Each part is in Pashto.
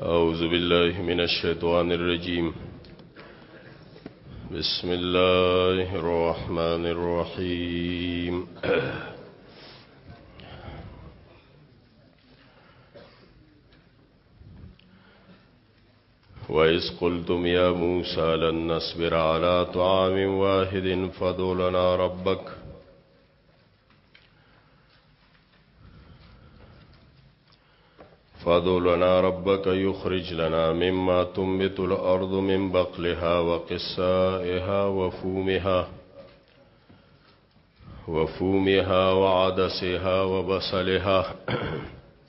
أعوذ بالله من الشيطان الرجيم بسم الله الرحمن الرحيم وإذ قلتم يا موسى لن نصبر على طعام واحد فادع لنا ربك فذلنا ربك يخرج لنا مما تنبت الأرض من بقلها وقسائها وفومها وفومها وعدسها وبصلها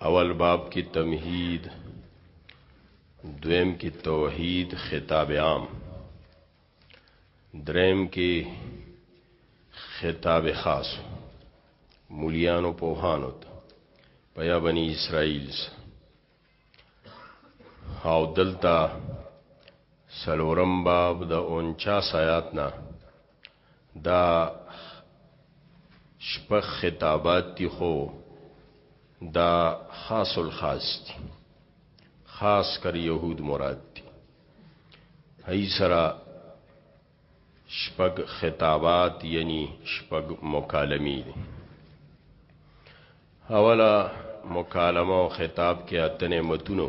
اول باب کی تمهید دویم کی توحید خطاب عام دریم کی خطاب خاص مولیانو پوهانو پیا بنی اسرائیل او دلتا سلورم باب د 49 آیات نه دا شپږ خطابات دي خو دا خاص الخاص دي خاص کر يهود مراد دي هي سره شپږ خطابات یعنی شپږ مکالمې دي اوله مکالمه او خطاب کې اتنه متونو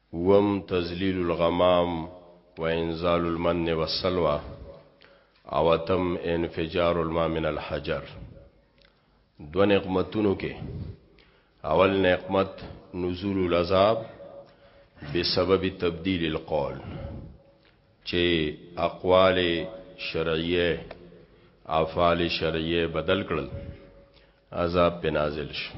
اووم، تذلیل الغمام و انزال المن و السلوى او اتم، انفجار الماء من الحجر دو نقمتونو کې اول نقمت نزول العذاب بسبب تبديل القول چې اقوال شرعیه افعال شرعیه بدل کړل عذاب په نازل شو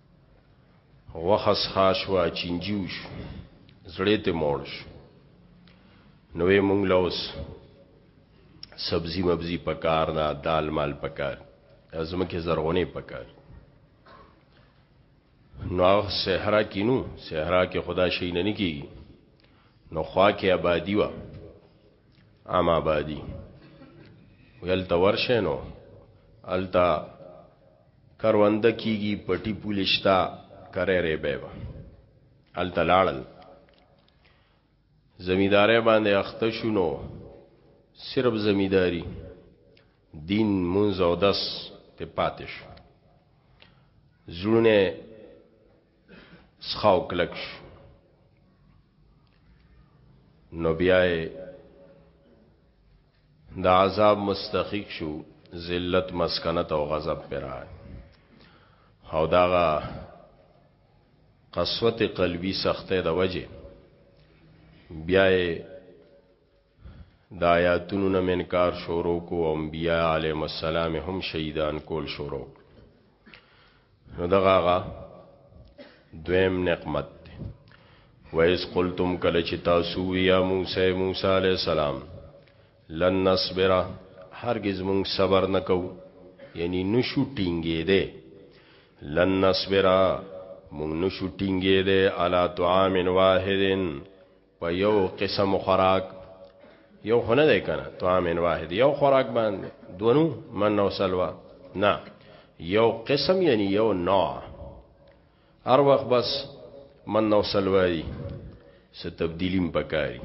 غوښه څښا شوه، چینجي وشو، زړه ترې موړ شو. نو وې مونږ له اوس سبزي مبزي پکار ده، دال مال پکار، ځمکې زرغونې پکار. نو هغه صحرا کې نو صحرا کې خدا شي نه کیږي نو خوا کې آبادی و عام آبادی ویل تا ورشه نو التا کرونده کیږي پټي پولې شته کرې ریبې به هلته لاړل زمیندارې باندې اخته شونو صرف زمینداری دین منځ او دس ته پاتې شو زړونه سخاو کلک شو نو بیا د عذاب مستخیق شو ذلت مسکنت او غضب پرا او داغه قسوت قلبی سخته د وجه بیا د آیاتونو نه منکار شروع کو او انبیاء علیهم السلام هم شهیدان کول شروع نو دغه غا دویم نعمت ویس قلتم کله چې تاسو یا موسی موسی علی السلام لن نصبر هرگز مون صبر نکو یعنی نشو ټینګې ده لن نصبر مون نشو ټینګې ده علی طعام واحدن په یو قسم خوراک یو خو نه دی کنه طعام واحد یو خوراک باندې دونو من او سلوا نه یو قسم یعنی یو نوع هر وخت بس من او سلوا دی څه تبدیلیم پکاري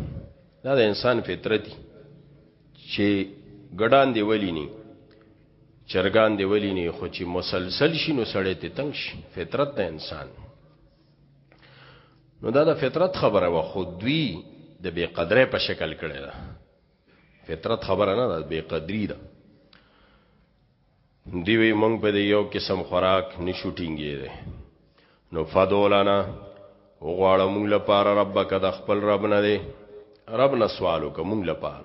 دا د انسان فطرتي چې ګډان دی ولی نه چرګان دی ولی نه خو چې مسلسل شي نو سړی ته تنگ شي فطرت د انسان نو دا د فطرت خبره و خو دوی د بی قدره په شکل کړي دا فطرت خبره نه ده بی قدری ده دی وی مونږ په یو قسم خوراک نشو ټینګې ده نو فدولنا وغواړه مونږ لپاره ربک د خپل رب نه دی رب نه سوالو کوم لپاره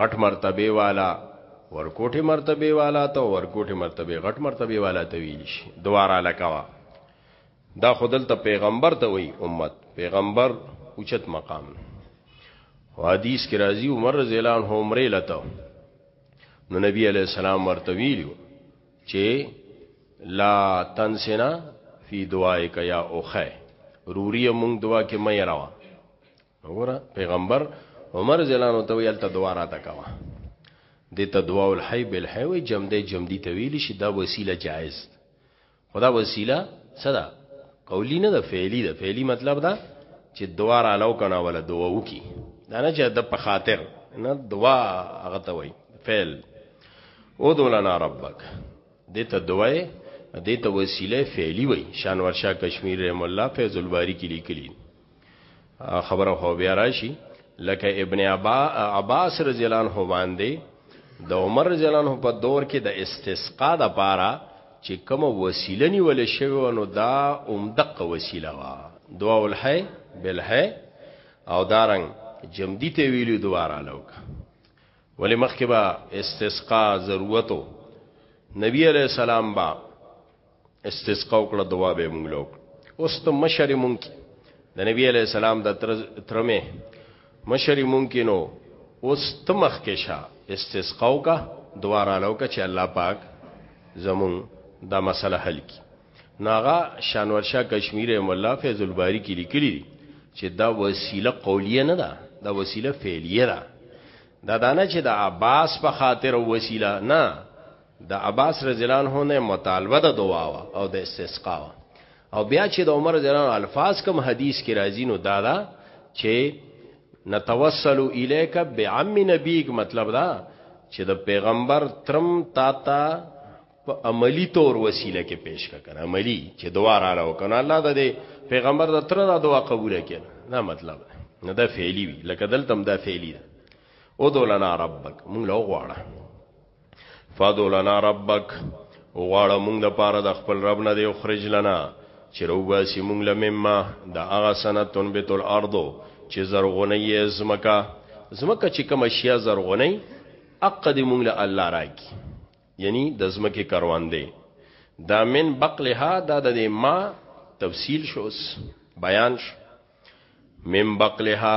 غټ مرتبه والا ورکوټه مرتبه والا ته ورکوټه مرتبه غټ مرتبه والا ته ویل شي دواره لکوا دا خودل ته پیغمبر ته وی امت پیغمبر اوچت مقام او حدیث کې راځي عمر رضی الله عنه عمره لته نو نبی علی السلام ورته ویلو چې لا تنسنا فی دعائک یا اوخه روری مونږ دعا کې مې راوه وګوره پیغمبر عمر رضی الله عنه ته ویل ته دعا راته کوا د ته دعا الحی بالحی وی جم دې جم دي طویل شي دا وسیله جایز خدا وسیله صدا قولی نه ده فعلی ده فعلی مطلب دا چې دعا را لو کنه ولا دعا وکي دا نه چې د په خاطر نه دعا هغه ته وای فعل او دولنا ربک دې ته دعای دې ته وسیله فعلی وای شانور شاه کشمیر رحم الله فیض الباری کې لیکلی خبره هو بیا راشي لکه ابن ابا عباس رضی الله عنه باندې د عمر رضی الله عنه په دور کې د استسقا د پاره چې کوم وسیله نیول شوی نو دا اومدقه وسیله وا دعا الحی بالحی او دارنګ جمدی ته ویلو دواره لوک ولی مخکې با استسقا ضرورتو نبی علیہ السلام با استسقا وکړه دعا به مونږ لوک اوس ته مشر مونږ د نبی علی السلام د ترمه مشر مونږ نو اوس ته مخ کې شا استسقا وکا دعا را لوک چې الله پاک زمون دا مسله حل کی ناغا شانور شاه کشمیر مولا فیض الباری کې لیکلی دي چې دا وسیله قولیه نه ده دا وسیله فعلیه ده دا دانه چې د عباس په خاطر وسیله نه د عباس رضی الله عنه نه مطالبه د دعا او د استسقا او بیا چې د عمر رضی الله عنه الفاظ کوم حدیث کې راځي نو دا دا چې نتوسل الیک بعم نبیک مطلب دا چې د پیغمبر ترم تا تا په عملی تور وسیله کې پیش کړه عملی چې دعا را راو کنه الله د پیغمبر د تر دا دعا قبول کړي دا مطلب نه دا فعلی وی لکه دلته دا فعلی ده او دولنا ربک مونږ له غواړه فادو لنا ربک وغواړه مونږ د پاره د خپل رب نه دی اخرج لنا چې روباسي مونږ لمما د هغه سنه تنبت الارض چې زرغونی یې زمکا زمکا چې کوم اشیاء زرغونی اق دې مونږ له الله راکی یعنی د زمکه کاروان دی دا من بقلها دا د ما تفصیل شوس بیان شو من بقلها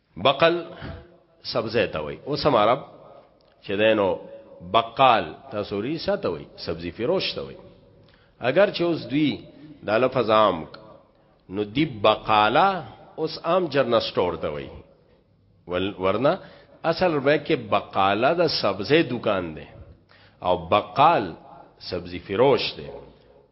بقل سبزه ته وای اوس هم عرب چې دینو بقال تاسو ری ساته وای سبزی فروش ته وای اگر چې اوس دوی د لفظ عام نو دی بقالا اوس عام جرنل سٹور ته وای ورنه اصل به کې بقالا د سبزی دکان دی او بقال سبزی فروش دی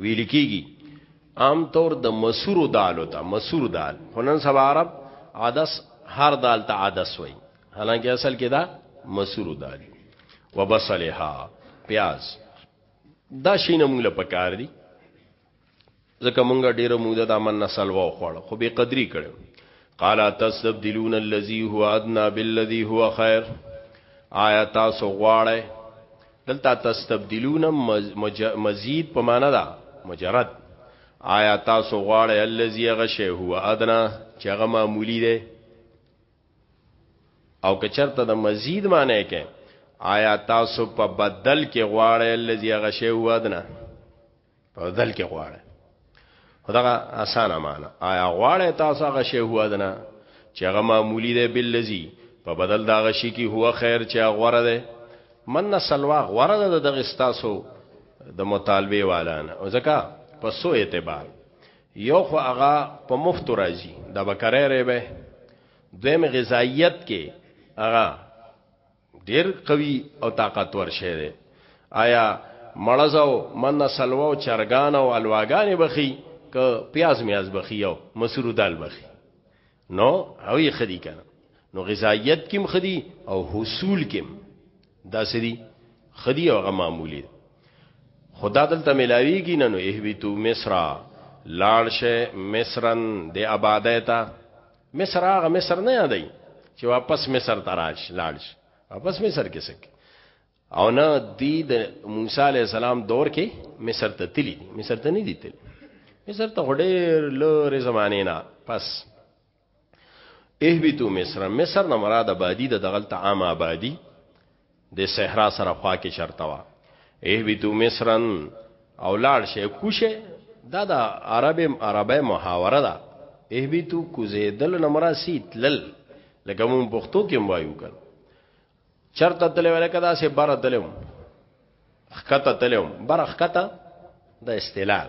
ویل کیږي عام طور د مسور دال او ته مسور دال خنن سبا عرب عدس هر دال ته عدس وای حالانکه اصل کې دا مسور دال وبصلها پیاز دا شینه موږ له پکار دي ځکه مونږ ډیره موده د امن نسل و خوړ خو به قدرې کړو قال تستبدلون الذي هو ادنى بالذي هو خير آیا تاسو غواړئ دلته تستبدلون مزید په معنا ده مجرد آیا تاسو غواړی الذی غشه هو ادنا چې هغه معمولی ده او که چرته د مزید معنی کې آیا تاسو په بدل کې غواړی الذی غشه هو ادنا په دل کې غواړي خدغه اسانه معنا آیا غواړي تاسو هغه شی هو ادنا چې هغه معمولی دی بل لذي په بدل دا غشي کې هو خیر چې غوړه ده من سلوا غوړه ده د غستاسو د مطالبه والانه او ځکه په سو اعتبار یو خو هغه په مفت راځي د بکرې ریبه دویم غذایت کې هغه ډیر قوی او طاقتور شی دی آیا مړزو من سلوه او چرګان او الواګانې بخي که پیاز میاز بخي او مسرو دال بخي نو هوی خدي کنه نو غذایت کم خدي او حصول کم دا سری خدي او معمولی خدا دلته ملاویږي نه نو اهبتو مصر لاړ شه مصرن د آبادای ته مصر هغه مصر نه یادای چې واپس مصر ته راش لاړ شي واپس مصر کې سکه او نه دی د موسی علی السلام دور کې مصر ته تلی دي مصر ته نه دي تلی مصر ته ډېر لوري زمانه نه پس اهبتو مصر مصر نه مراد آبادی د دغلت عام آبادی د صحرا سره خوا کې چرته وا اهبتو مصرن او لاړ شي کوشه دا د عرب عربه محاوره ده اهبتو کوزیدل نمراسی تلل لکه مون پښتو کې وایو کړه چرته تل ولکه دا سه بار تلم خکته تلم بار خکته د استلال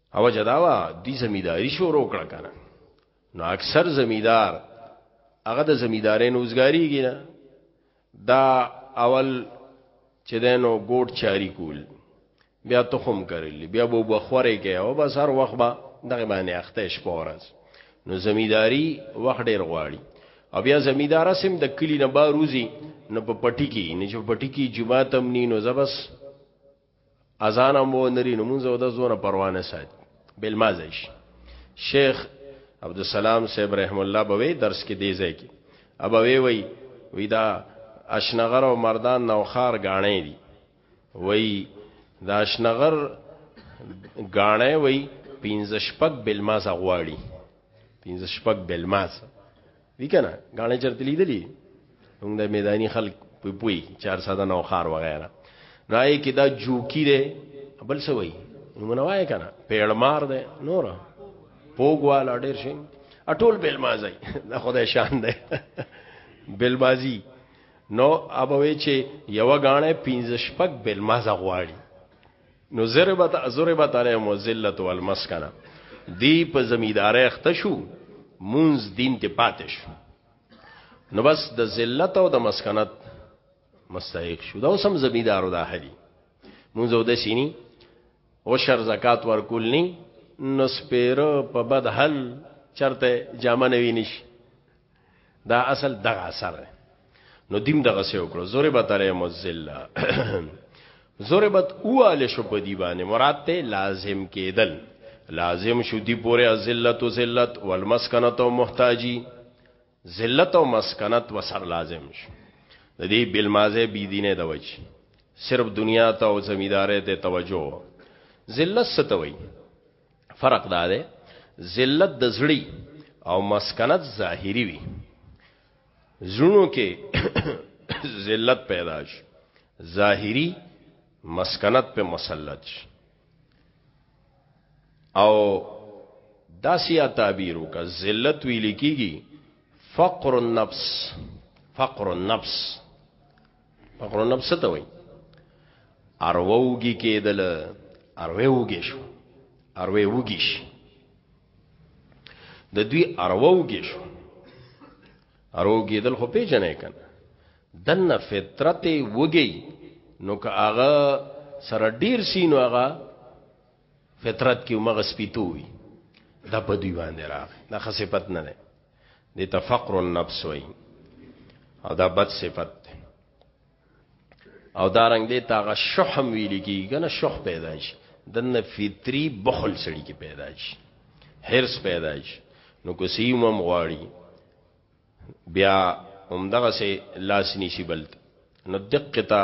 او جداوا دی زمیداری شروع کړه کنه نو اکثر زمیدار هغه د زمیدارې نوزګاریږي نه دا اول چې دینو ګوټ چاری کول بیا تخم کرل بیا بو بخوره کې او بس هر وخت به دغه باندې اخته شپورز نو زمیداری وخت ډیر غواړي او بیا زمیدار سم د کلی نه باروزی نو په پټی کې نه چې پټی کې جمعه تم نی نو زبس اذان هم و نری نو مونږ د زونه پروانه سات بل مازیش شیخ عبد السلام صاحب رحم الله بوي درس کې دی ځای کې ابوي وی وی دا اشنغر او مردان نوخار غاڼې دي وی دا اشنغر غاڼې وی پینځه شپک بلماز غواړي پینځه شپک بلماز وی کنه غاڼه چرته لیدلی موږ د میدانی خلک په پوي 4 ساده نو خار وغیرہ راي کې دا جوکی دی بل څه وای نمونه وای کنه پیړمار دی نور پوګوال ډیر شي اټول بل مازی دا خدای شان دی بل مازی نو ابوي چې یو غاڼه 15 شپک بل مازه غواړي نو ضربت ضربت علیهم الذلت والمسکنه دی په زمیدارې اخته شو مونز دین ته پاتې شو نو بس د ذلت او د مسکنت مستحق شو دا سم زمیدارو دا هدي مونږ د سینی او شر زکات ورکول ني نو سپیره په بد حل چرته جامه نوی نشي دا اصل دغه اثر دی نو دیم دغه سه وکړو زوره به ترې مزل زوره به اواله شو په دی باندې مراد ته لازم کېدل لازم شو دی پورې ذلت او ذلت والمسکنت او محتاجی ذلت او مسکنت وسر لازم شو د دې بل مازه بی دینه د وجه صرف دنیا ته او زمیدارې ته توجه ذلت ستوي فرق دا دی ذلت د زړی او مسکنت ظاهری وي زړونو کې ذلت پیدا شي ظاهری مسکنت په مسلط شي او داسیا تعبیر وکړه ذلت ویل کیږي فقر النفس فقر النفس فقر النفس ته وای ارووږي کېدل اروي وږي شو اروي وږي شي د دوی ارووږي شو ارووږي دل خو پیژنې کنه دنه فطرت وږي نو که هغه سره ډیر سینو هغه فطرت کې مغه سپیتوي دا په دوی باندې راغی دا خصيفت نه ده دې ته فقر النفس وایي او دا بد صفت ده او دا رنگ دې ته هغه شحم ویل کیږي کنه شح پیدا شي دنه فطری بخل سړي کې پیدا شي حرس پیدا شي نو کو سیمم غواړي بیا هم دغه سه لاس نشي بلته نو دقتا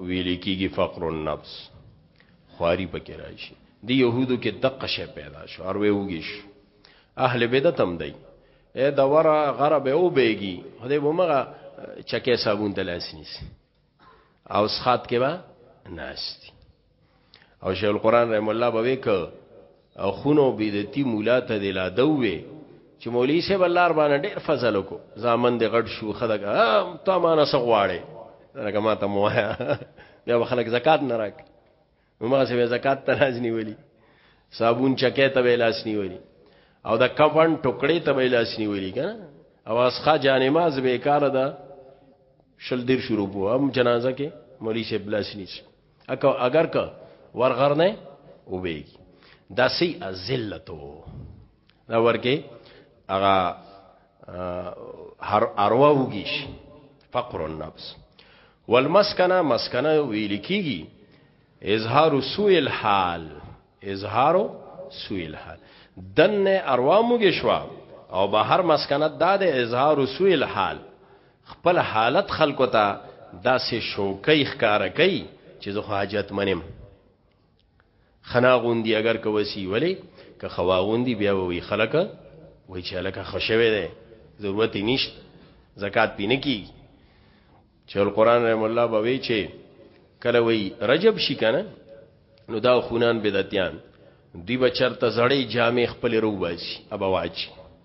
ویل کیږي فقر النفس خواري پکې راشي د يهودو کې دقه شی پیدا شو اور ویوږي شو اهل بدعت هم دی اے د وره غره به او بیږي خدای به مغه چکه صابون د لاس نیسی او سخات کې به ناشتي او شیخ القران رحم الله به وک او خونو بدعتي مولا ته د لا دوي چې مولوی صاحب الله ربانه ډیر فضل وکړو زامن د غټ شو خدای ته مانه سغواړي لکه ما ته موایا بیا خلک زکات نه راک نو ما سه زکات ته لاس نیولی صابون چکه ته لاس نیولی او د کفن ټوکړې ته لاس نیولی کنه او اسخه جانماز به کار ده شل دیر شروع بو هم جنازه کې مولوی صاحب لاس نیس اکه اگر که ورغر نه او بیگی دا سی ذلتو دا ورکه هغه هر اروا وګیش فقر النفس والمسکنه مسکنه ویل کیږي اظهار سوء الحال اظهار سوء الحال دن اروا موږ شو او به هر مسکنه دا د اظهار سوء الحال خپل حالت خلکو ته داسې شوکې ښکارا کوي چې زه حاجت منم خنا غوندي اگر که وسی ولی که خوا غوندي بیا وی خلک وای چې لکه خوشوي ده ضرورت نشته زکات پینې کیږي چې القرآن رحم الله به وی چې کله وی رجب شي کنه نو دا خونان بدعتيان دی بچرته زړې جامې خپل روباسي ابا واچي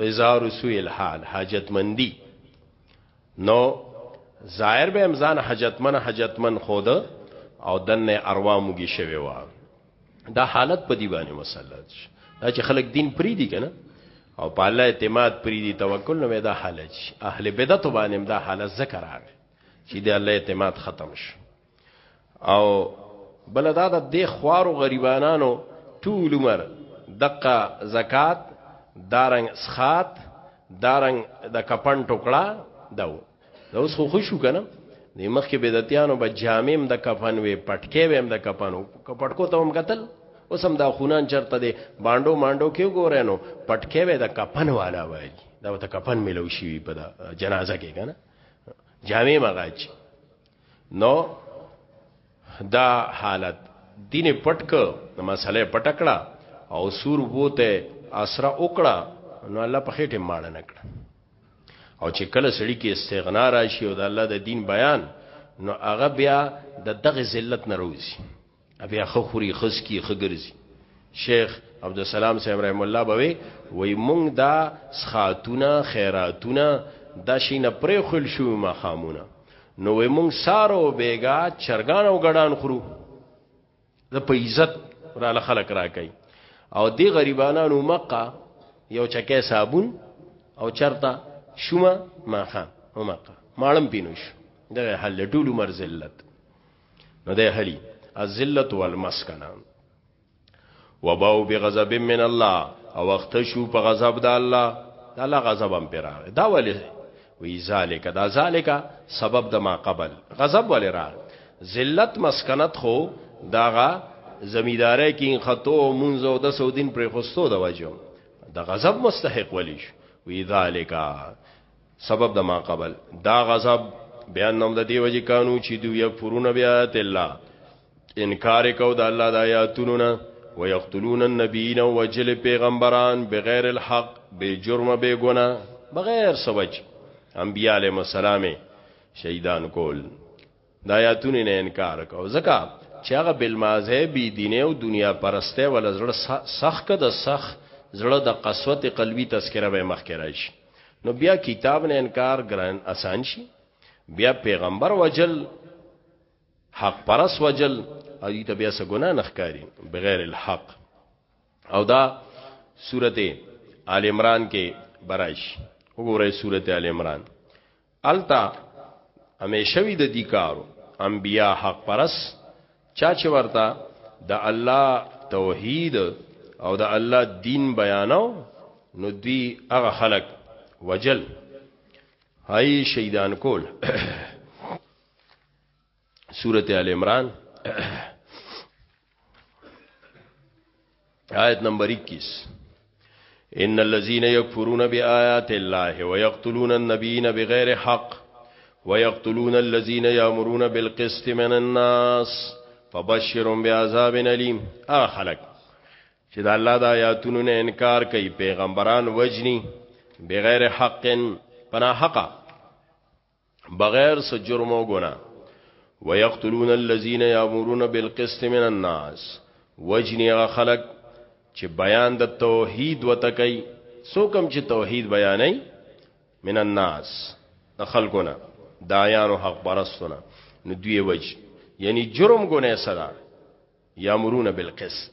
ازار سوء الحال حاجتمندی نو ظاهر به امزان حاجتمن حاجتمن خود او دنه اروا موږي شوی و دا حالت په دی باندې مسله دا چې خلک دین پری دی کنه او په الله اعتماد پری دی توکل نو دا حالت اهل بدعت باندې دا حالت ذکر راغی چې د الله اعتماد ختم شو او بل دا د دې خوارو غریبانانو ټول عمر دقه زکات دارنګ سخات دارنګ د دا کپن ټوکړه داو دا اوس خو خوشو کنه د مخکې بدعتیانو به جامم د کفن وي پټکې ویم د کفنو پټکو ته هم قتل اوس هم دا خونان چرته دي باندو مانډو کې ګورنو پټکې وې د کفن والا وایي دا ته کفن ملو شي په جنازه کې کنه جامې مغاچ نو دا حالت دین پټک د مسله پټکړه او سور ووته اسرا وکړه نو الله په خېټه ماړ نه کړ او چې کله سړی کې استغنا راشي او د الله د دین بیان نو هغه بیا د دغه ذلت نه روزي بیا خو خوري خس کی خګرزي شیخ عبدالسلام صاحب رحم الله بوي وای مونږ دا سخاتونه خیراتونه دا شینه پرې خل شو ما خامونه نو وای مونږ سارو بیګا چرګان او ګډان خورو د په عزت را لخلق را کوي او دی غریبانو مقه یو چکه صابون او چرتا شوما ماخه مقه مالم پینوش دغه حل ټول عمر ذلت نو ده هلی الذلت والمسکنه وباو بغضب من الله او وخت شو په غضب د الله د الله غضب هم پر راغی دا ولې وی ذالک دا ذالک سبب د ما قبل غضب ولې راغی ذلت مسکنت خو داغه زمیداره کې خطو منځو د سودین پر خوستو د وجو د غضب مستحق ولیش وی ذالک سبب د ما قبل دا غضب بیان نوم د دیو جی کانو چې دوی یکفرون بیات الله انکار کو د الله د آیاتونو نه ويقتلون النبيين وجل پیغمبران بغیر الحق بے جرم بے گنا بغیر سوچ انبیاء علیہ السلام شهیدان کول دا آیاتونه نه انکار کو ځکه چې هغه بالمازه بی دینه او دنیا پرسته ول زړه سخت کده سخت زړه د قسوت قلبی تذکره به مخ کې راشي نو بیا کتاب نه انکار ګران آسان شي بیا پیغمبر وجل حق پرس وجل او دې ته بیا څه ګناه نخکاری بغیر الحق او دا سورته آل عمران کې برائش وګورئ سورته آل عمران التا همیشوی د دې کارو انبیا حق پرس چا چې ورته د الله توحید او د الله دین بیانو نو دی هغه خلق وجل هاي شهیدان کول سورت آل عمران آیت نمبر 21 ان الذين يكفرون بآيات الله ويقتلون النبيين بغير حق ويقتلون الذين يأمرون بالقسط من الناس فبشرهم بعذاب اليم اه خلق چې د الله د آیاتونو نه انکار کوي پیغمبران وجني بغیر حق پنا حقا بغیر س جرم او ګنا ويقتلون الذين يأمرون بالقسط من الناس وجنی خلق چې بیان د توحید وتکي سو کم چې توحید بیانې من الناس د خلقونه دایانو حق پرستونه نو دوی وج یعنی جرم ګناه سره یامرون بالقسط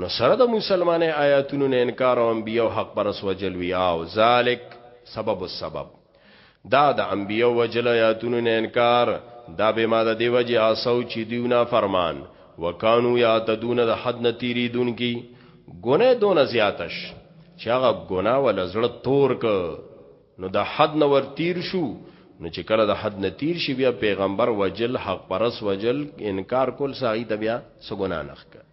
نو سره د مسلمانې آیاتونو نه انکار او انبیو حق پرس وجل ویا او ذالک سبب السبب دا د انبیو وجل آیاتونو نه انکار دا به ما د دی وجه اسو چې دیونه فرمان وکانو یا تدون د حد نتیری دن کی ګناه دون زیاتش چې هغه ګناه ول زړه تور ک نو د حد نو ور تیر شو نو چې کله د حد نه تیر شي بیا پیغمبر وجل حق پرس وجل انکار کول ساغي ته بیا سګونا نخکه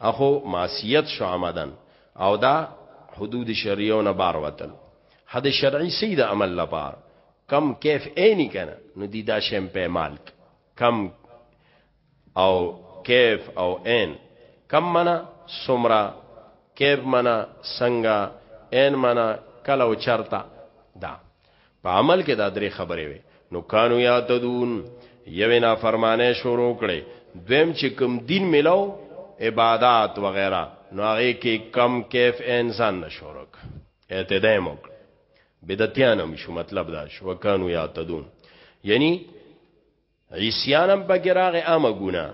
اخو معصیت شو عمدن او دا حدود شریعو نه بار وتل حد شرعی سی د عمل لپار کم کیف عینی کنه نو دی دا شیم په مال کم او کیف او عین کم منا سمرا کیف منا سنگا عین منا کلو چرتا دا په عمل کې دا درې خبرې وي نو کانو یا تدون یوې نافرمانه شروع کړي دویم چې کوم دین ملاو عبادت وغیرہ نو هغه کې کم کیف انسان نشورو اعتداء موک بدعتیان هم شو مطلب دا شو وکانو یا تدون یعنی عیسیان هم پکې راغې عامه ګونه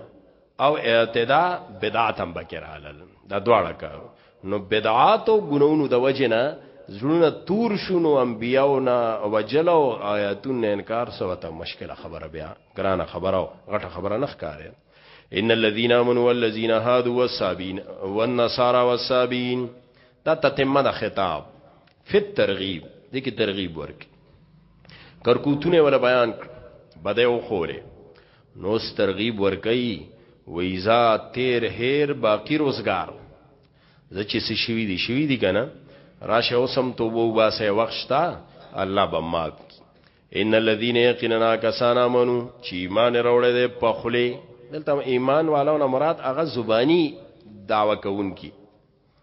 او اعتدا بدعت هم پکې رالل دا دواړه کار نو بدعات او ګناونو د وجه نه زړونه تور شونو انبیاو نه وجل او آیاتون نه انکار سوته مشکله خبره بیا ګرانه خبره او غټه خبره نه ښکارې ان الذين امنوا والذين هادوا والصابين والنصارى والصابين دا تتمه د خطاب فی الترغیب دغه ترغیب ورک کرکوتونه ولا بیان بده او خوله نو سترغیب ورکي ویزا تیر هیر باقی روزگار زچې سې شوی دی شوی دی کنه راشه اوسم توبه وباسه وخشتا الله بماک ان الذين يقيننا كسان امنوا چې ایمان راوړې ده په خله دلته ایمان والو نه مراد هغه زبانی دعوه کوونکی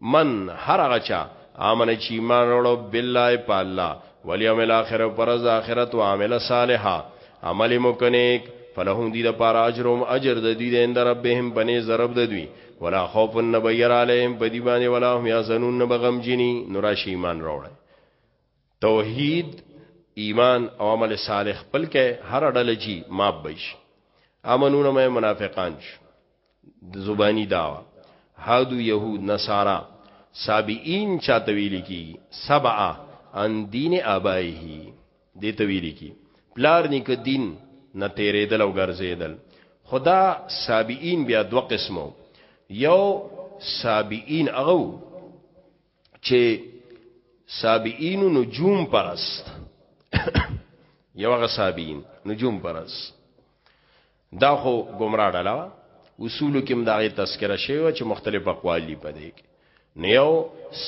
من هر هغه چا امن چې ایمان وروړو بالله په الله والیوم الاخر پر ز اخرت او عامل صالحا عمل مکنیک فلهم دی د پار اجرهم اجر د دوی د اند ربهم بنی زرب د دوی ولا خوف النبیر علیهم بدی باندې ولا هم یحزنون بغم جنی نورا شی ایمان راوړل توحید ایمان او عمل صالح خپل کې هر ډله جی ماب بش امنون مې منافقان شو د زبانی داوا هادو يهود نصارا سابعين چاته ویل کی سبعه ان دین ابایه دې ته ویل کی پلار نیک دین نه تیرېدل او ګرځېدل خدا سابعين بیا دو قسمو یو سابعين هغه چې سابعین نجوم پرست یو هغه سابعین نجوم پرست دا خو گمراه ډله اصول کې مداري تذکرہ شوی چې مختلف اقوال دی پدې کې نیو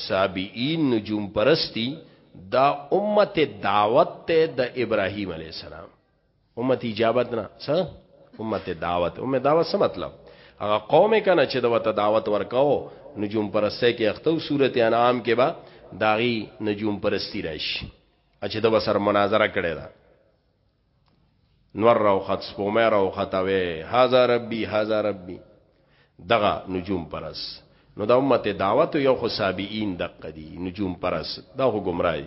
سابعین نجوم پرستی دا امت دعوت ته د ابراهیم علی السلام امت اجابت نه څه امت دعوت امت دعوت څه مطلب هغه قوم کنه چې د وته دعوت ورکاو نجوم پرسته کې اختو صورت انعام کې با داغي نجوم پرستی راشي چې د وسر مناظره کړي دا نور راو خط سپومه راو خطوي هاذا ربي هاذا ربي دغه نجوم پرس نو د امت دعوت یو خو سابعین دقه دي نجوم پرس دا خو گمراهي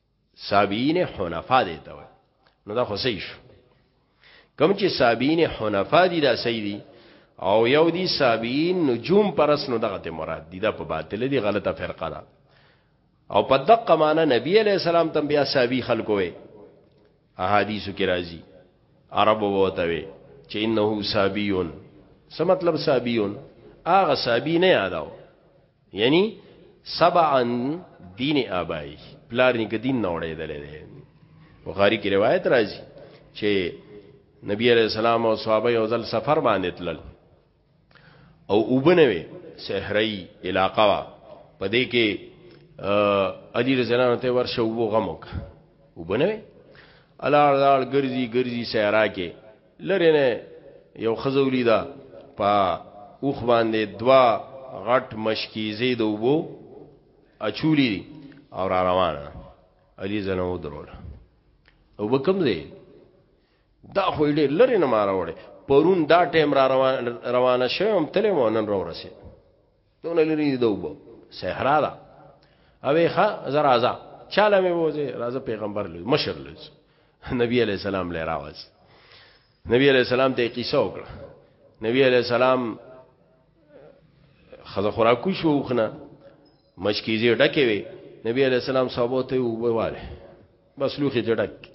سابعین حنفا دی ته نو دا خو صحیح شو کوم چې سابعین حنفا دي دا صحیح دي او یو دي سابعین نجوم پرس نو دغه ته مراد دي دا په باطل دي غلطه فرقه ده او په دقه معنی نبی علی السلام تم بیا سابی خلکو وي احادیثو کې راځي عربو وته وي چې انه سابیون څه مطلب سابیون هغه سابی نه یاداو یعنی سبعا دین آبائی پلار نیک دین نوڑی دلی دی بخاری کی روایت راځي چې نبی علیہ السلام او صحابه یو ځل سفر باندې تلل او وبنوي صحرائی علاقہ وا پدې کې علی رضی الله عنه ورشه وو غموک وبنوي الله الله ګرځي ګرځي صحرا کې لری نه یو خزولی دا په اوخ باندې دوا غټ مشکیزې د وبو اچولی دی او را روانه علی زنه و درول او بکم دی دا خو دې لری نه ماروړې پرون دا ټیم را روان روانه شوم تلې مونن را ورسې دون لري دی دوبه صحرا دا اوی خا زرازا چاله مې وځي راځه پیغمبر لوي مشر لوي نبی علی السلام لې راوځ نبی علی السلام ته قصه وکړه نبی علی السلام خزه خوراکو شو خنه مشکیزه ډکه وی نبی علی السلام صحابه ته وواله بس لوخي جډک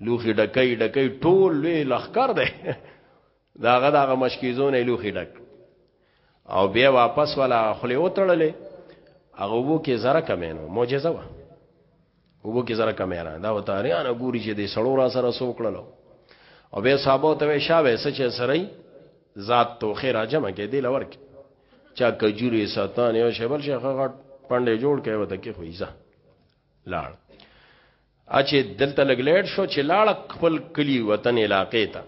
لوخي ډکای ډکای ټول لوی لخر ده دا غدا غ مشکیزونه لوخي ډک او بیا واپس ولا خلی وتړلې هغه وو کې زره کمینو معجزه وا وو کې زره کمینه دا وتاریانه ګوري چې د سړو را سره سوکړلو او بیا صاحب ته شاوې سچ سره ذات تو خیر اجمه کې دی لور کې چا کجوري ساتان یو شبل شیخ غټ پنده جوړ کړي وته کې خوېزه لاړ اچې دلته لګلېټ شو چې لاړ خپل کلی وطن علاقې ته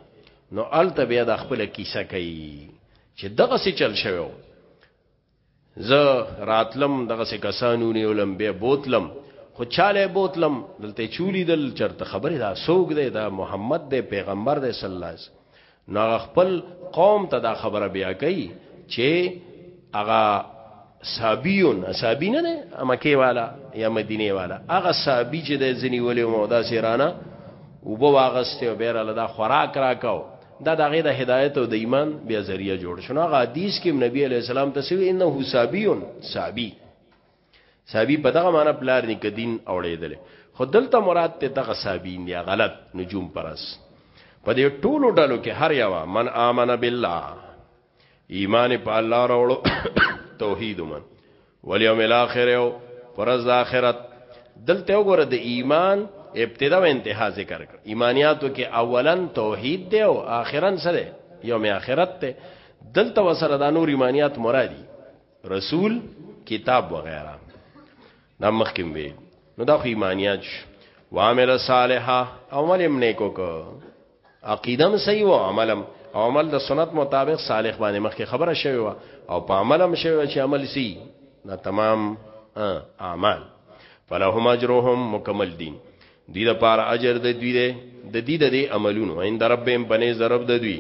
نو الته بیا د خپل کیسه کوي چې دغه څه چل شوو زه راتلم دغه څه کسانو نیولم بیا بوتلم خو چاله بوتلم دلته چولی دل چرته خبره دا سوګ دی دا محمد دی پیغمبر دی صلی الله علیه نو هغه خپل قوم ته دا خبره بیا کوي چې هغه صحابیون صحابی نه ده مکه والا یا مدینه والا هغه صحابی چې د ځنی ولې مودا سیرانه او بو واغسته او بیر الله دا خوراک راکاو دا دغه د هدایت او د ایمان بیا ذریعہ جوړ شنو هغه حدیث کې نبی علی السلام ته سوی انه صحابیون صحابی صحابي په دغه معنی پلار نیک دین اوړېدل خو دلته مراد ته دغه صحابین دی غلط نجوم پرس په دې ټولو ډلو کې هر یو من امن بالله ایمان په الله راوړو توحید من ولیوم الاخر او پرز د اخرت دلته وګوره د ایمان ابتدا او انتها ذکر کړ ایمانیاتو کې اولن توحید دی او اخرن سره یوم اخرت ته دلته وسره د نور ایمانیات مرادي رسول کتاب وغیرہ دا مخکم وی نو دا خو ایمانیات شو وعمل صالحا عمل هم نیکو کو عقیدم صحیح و عملم او عمل د سنت مطابق صالح باندې مخکې خبره شوی و او په عملم شوی چې عمل سی دا تمام اعمال فلهم اجرهم مکمل دین دی د پار اجر د دوی دی د دې د دې عملونو عند ربهم بنې ضرب د دوی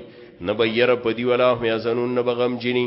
نبیر پدی ولا هم یزنون نبغم جنی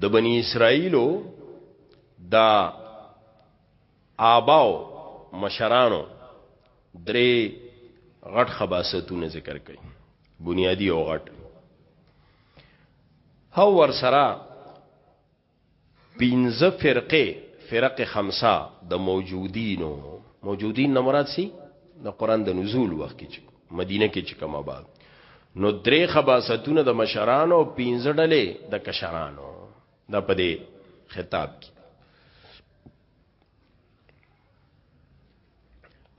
د بنی اسرائیلو دا آباو مشرانو درې غټ خباستونه ذکر کړي بنیادی او غټ هو ور سره پنځه فرقې، فرق خمسه، د موجودینو، موجودین نه مراد سی د قران د نزول وخت کې چې مدینه کې چې کوم آباد نو درې خباستونه د مشرانو او پنځه ډلې د کشرانو دا په دې خطاب کې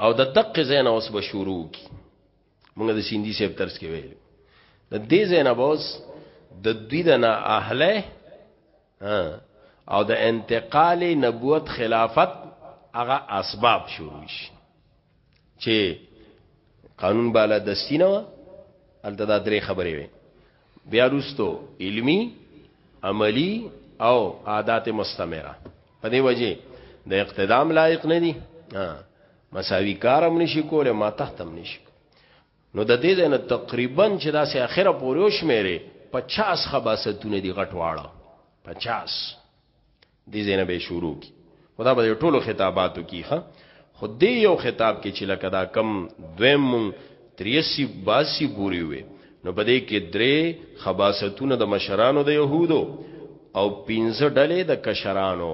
او د دقه زین اوس به شروع کی موږ د سیندی صاحب درس کې ویل د دې زینب اوس د دوی د نه اهله او د انتقال نبوت خلافت هغه اسباب شروع شي چې قانون بالا د سینه الته دا درې خبرې وي بیا وروسته علمی عملی او عادت مستمره په دې وجه د اقتدام لایق نه دي مساوي کار هم نشي کوله ما تخت هم نشي نو د دې نه تقریبا چې دا سه اخره پورې وشمیره 50 خباستونه دي غټ واړه 50 دې زینه به شروع کی خدا به ټولو خطاباتو کی ها خو دې یو خطاب کې چې لکه دا کم دویم مون 83 باسی پوری وي نو په دې کې درې خباستونه د مشرانو د يهودو او پنځه ډلې د کشرانو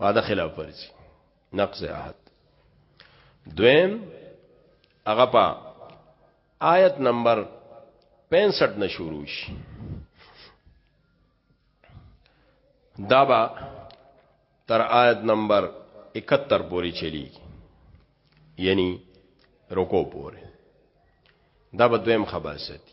وعده خلاف ورزي نقض عهد دویم هغه په آیت نمبر 65 نه شروع شي دا با تر آیت نمبر 71 پورې چلی یعنی رکو پورې دا به دویم خباست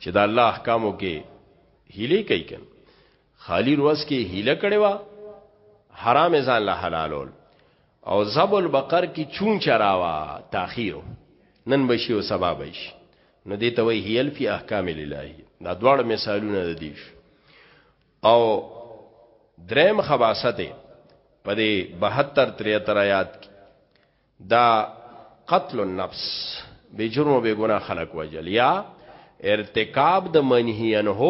چې د الله احکامو کې هیلې کوي کن خالی روز کې هیله کړي وا حرام ځان له حلالول او زبل بقر کې چون چراوا تاخير نن بشي او سبا بشي نو دې ته وی هیل فی احکام الهی دا دواړه مثالونه د دې او دریم خباست په دې 72 73 آیات کې دا قتل النفس به جرم او به ګناه خلق وجل یا ارتکاب د منهی انه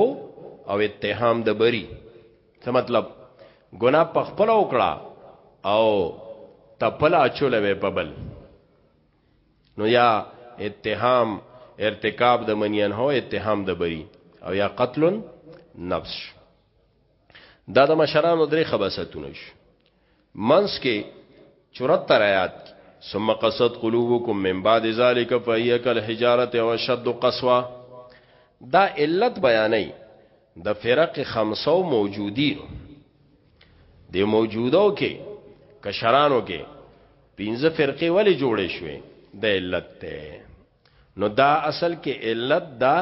او اتهام د بری څه مطلب ګناه په خپل وکړه او تپلا چولوي په بل نو یا اتهام ارتکاب د منهی انه اتهام د بری او یا قتل نفس دا د مشرانو درې خباستونه شو منس کې 74 آیات ثم قصد قلوبكم من بعد ذلك فهي كالحجاره او شد قسوه دا علت بیانې د فرق خمسو موجودی د موجودو کې کشرانو کې پنځه فرقې ولې جوړې شوې د علت ته نو دا اصل کې علت دا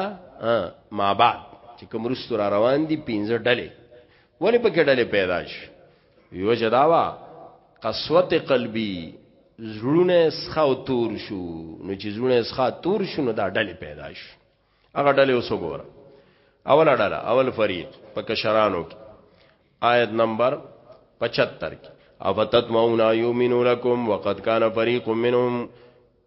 ما بعد چې کوم رستور روان دي پینځه ډلې ولی په کې ډلې پیدا شي یو جداوا قسوت قلبی زړونه سخاو تور شو نو چې زړونه سخا تور شو نو دا ډلې پیدا شي هغه ډلې اوس وګوره اول ډله اول فریق په کشرانو کې آیت نمبر 75 کې افتتمون یومنو لکم وقد کان فریق منهم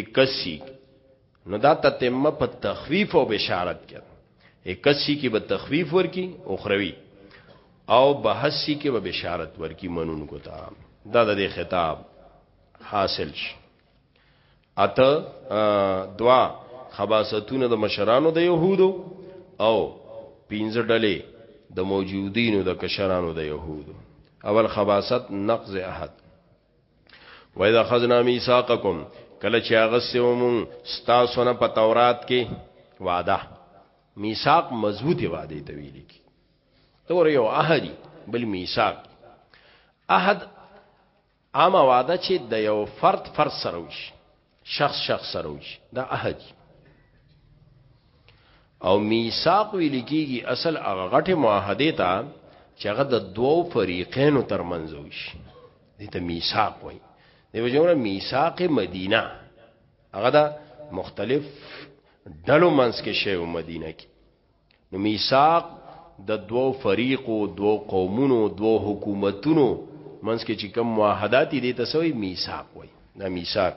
اکسی نو دا تتمه په تخفیف او بشارت کې اکسی کې به تخفیف ورکی اخروی او بحثی کې به بشارت ورکی منون کو تا دا د خطاب حاصل شي اته دوا خباستونه د مشرانو د يهودو او پینځه ډلې د موجودینو د کشرانو د يهودو اول خباست نقض عهد وَإِذَا خَذْنَا مِيثَاقَكُمْ کله چې هغه سومون ستاسو نه په تورات کې وعده میثاق مضبوطی وعده ته ویل کی تور یو عهدی بل میثاق عهد عام وعده چې د یو فرد فرد سره وشي شخص شخص سره وشي دا عهد او میثاق ویل کیږي اصل هغه غټه معاهده تا چې هغه د دوو فریقینو ترمنځ وشي دې ته میثاق وایي دیو جوړه میثاق مدینه هغه دا مختلف ډلو منځ کې شی مدینه کې نو میثاق د دوو فریقو دوو قومونو دوو حکومتونو منځ کې چې کوم معاهدات دي ته سوې میثاق وای دا میثاق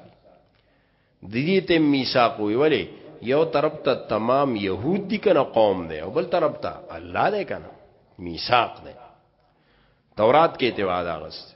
د دې ته میثاق وی ولی یو طرف ته تمام يهود دي کنه قوم دی او بل طرف ته الله دی کنه میثاق دی تورات کې ته وعده غست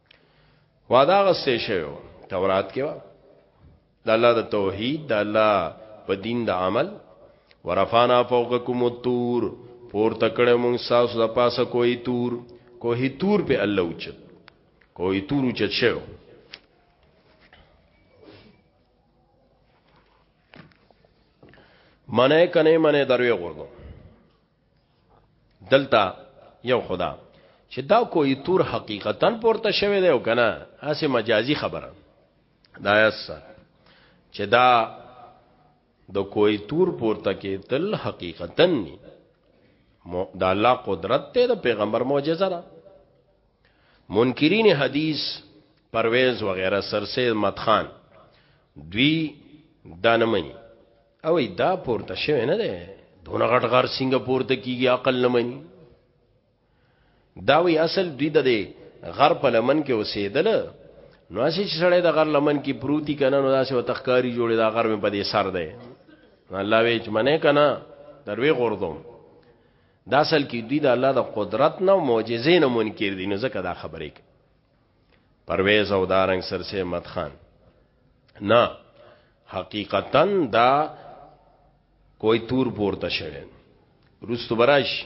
وعده غسه شوی تورات کې وا د الله د توحید د الله په دین د عمل ورفانا فوقکم الطور پور تکړه مون ساس د پاسه کوئی تور کوئی تور په الله اوچت کوئی تور اوچت شو منه کنه منه دروي غوړو دلته یو خدا چې دا کوی تور حقیقتا پورته شوی دی او کنه هسه مجازي خبره دا یس چې دا د کوی تور پورته کې تل حقیقتا ني دا الله قدرت ته د پیغمبر معجزه را منکرین حدیث پرویز وغیرہ سرسید مدخان دوی دانمنی او دا پورته شوی نه ده دونه غټ غار څنګه پورته کیږي عقل نه مني دا وی اصل دوی د غر په لمن کې اوسېدل نو اسی چې سړی د غر لمن کې پروتي کنه نو داسې وتخکاری جوړي دا غر مې په دې سر دی الله وی چې منه کنه دروي غوردم دا اصل کې دوی د الله د قدرت نه معجزې نه منکر دي نو ځکه دا خبرې کوي پرویز او دارنګ سرسه مت خان نه حقیقتا دا کوئی تور پورته شوه رستو براش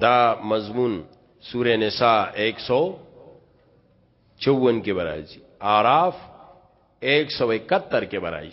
دا مضمون سوره نساء 154 کې برایي اعراف 171 کې برایي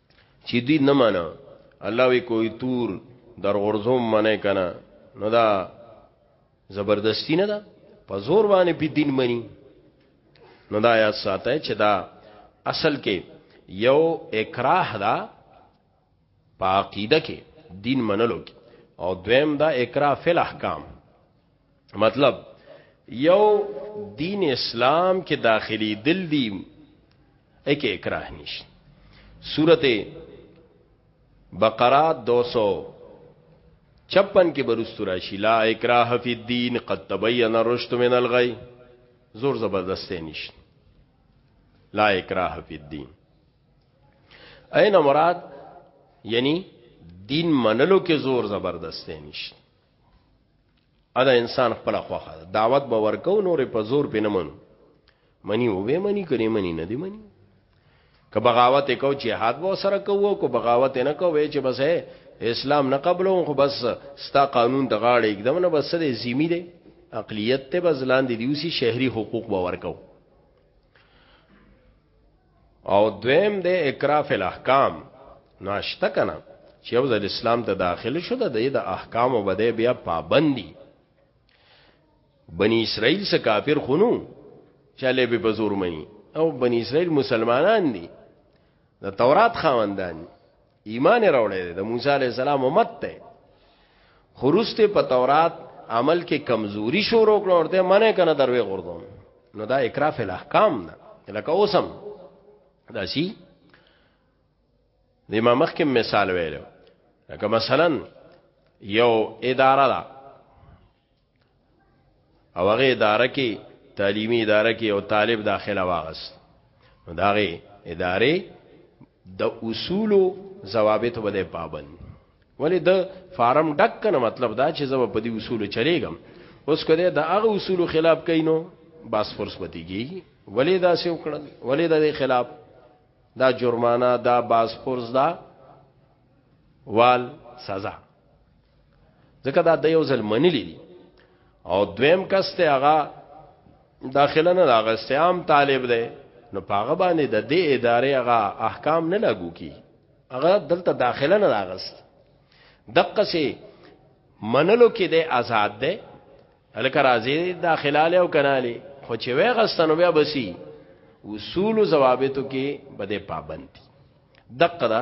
چې دی نه مانا الله وی کوئی تور در غرزوم منه کنه نو دا زبردستی نه ده په زور باندې په دین منی نو دا یا ساته چې دا اصل کې یو اکراه دا په عقیده کې دین منلو کې او دویم دا اکراه فل احکام مطلب یو دین اسلام کې داخلي دل دی اکه اکراه نشي سورته بقره 256 کې برست راشي لا اکراه فی الدین قد تبین الرشد من الغی زور زبردست نشي لا اکراه فی الدین اين مراد یعنی دین منلو کې زور زبردست نشي ادا انسان خپل خواخه دعوت به ورکو نور په زور پې نه منو منی و به منی کني منی نه دی منی که بغاوت کو جهاد و سره کو کو بغاوت نه کو وی چې بس ہے اسلام نه قبلو خو بس ستا قانون د غاړې एकदम نه بس دې زیمی دی عقلیت ته بزلان دی دیوسی شهري حقوق به ورکو او دویم د اقرا فی الاحکام ناشته کنه چې یو ځل اسلام ته داخل شو د د احکام او بده بیا پابندي بنی اسرائیل څخه کافر خونو چاله به بزور منی او بنی اسرائیل مسلمانان دي د تورات خاوندان ایمان راوړی دی د موسی علی السلام امت ته خروسته په تورات عمل کې کمزوري شروع کړو ورته منه کنه دروي غردون نو دا اقرا فی الاحکام نه لکه اوسم دا سی د امام مخکې مثال ویلو لکه مثلا یو اداره ده او هغه اداره کې تعلیمی اداره کې او طالب داخله واغست نو داغه اداره د دا اصول ضوابط باندې پابند ولی د فارم ډک کنه مطلب دا چې زو په دې اصول چلےګم اوس کده د هغه اصول خلاف کینو باس فرص پتیږي ولی دا سیو کړل ولی دا د خلاف دا جرمانه دا باس فرص دا وال سزا ځکه دا د یو ځل منلی دي او دویم کس ته هغه داخله نه راغی سیام طالب دی نو پاغه باندې د دې ادارې هغه احکام نه لاګو کی هغه دلته داخله نه راغست دقه سي منلو کې د آزاد ده الکه راځي داخله له او کنالي خو چې وې غستنو بیا بسی اصول او ضوابطو کې بده پابند دي دقه دا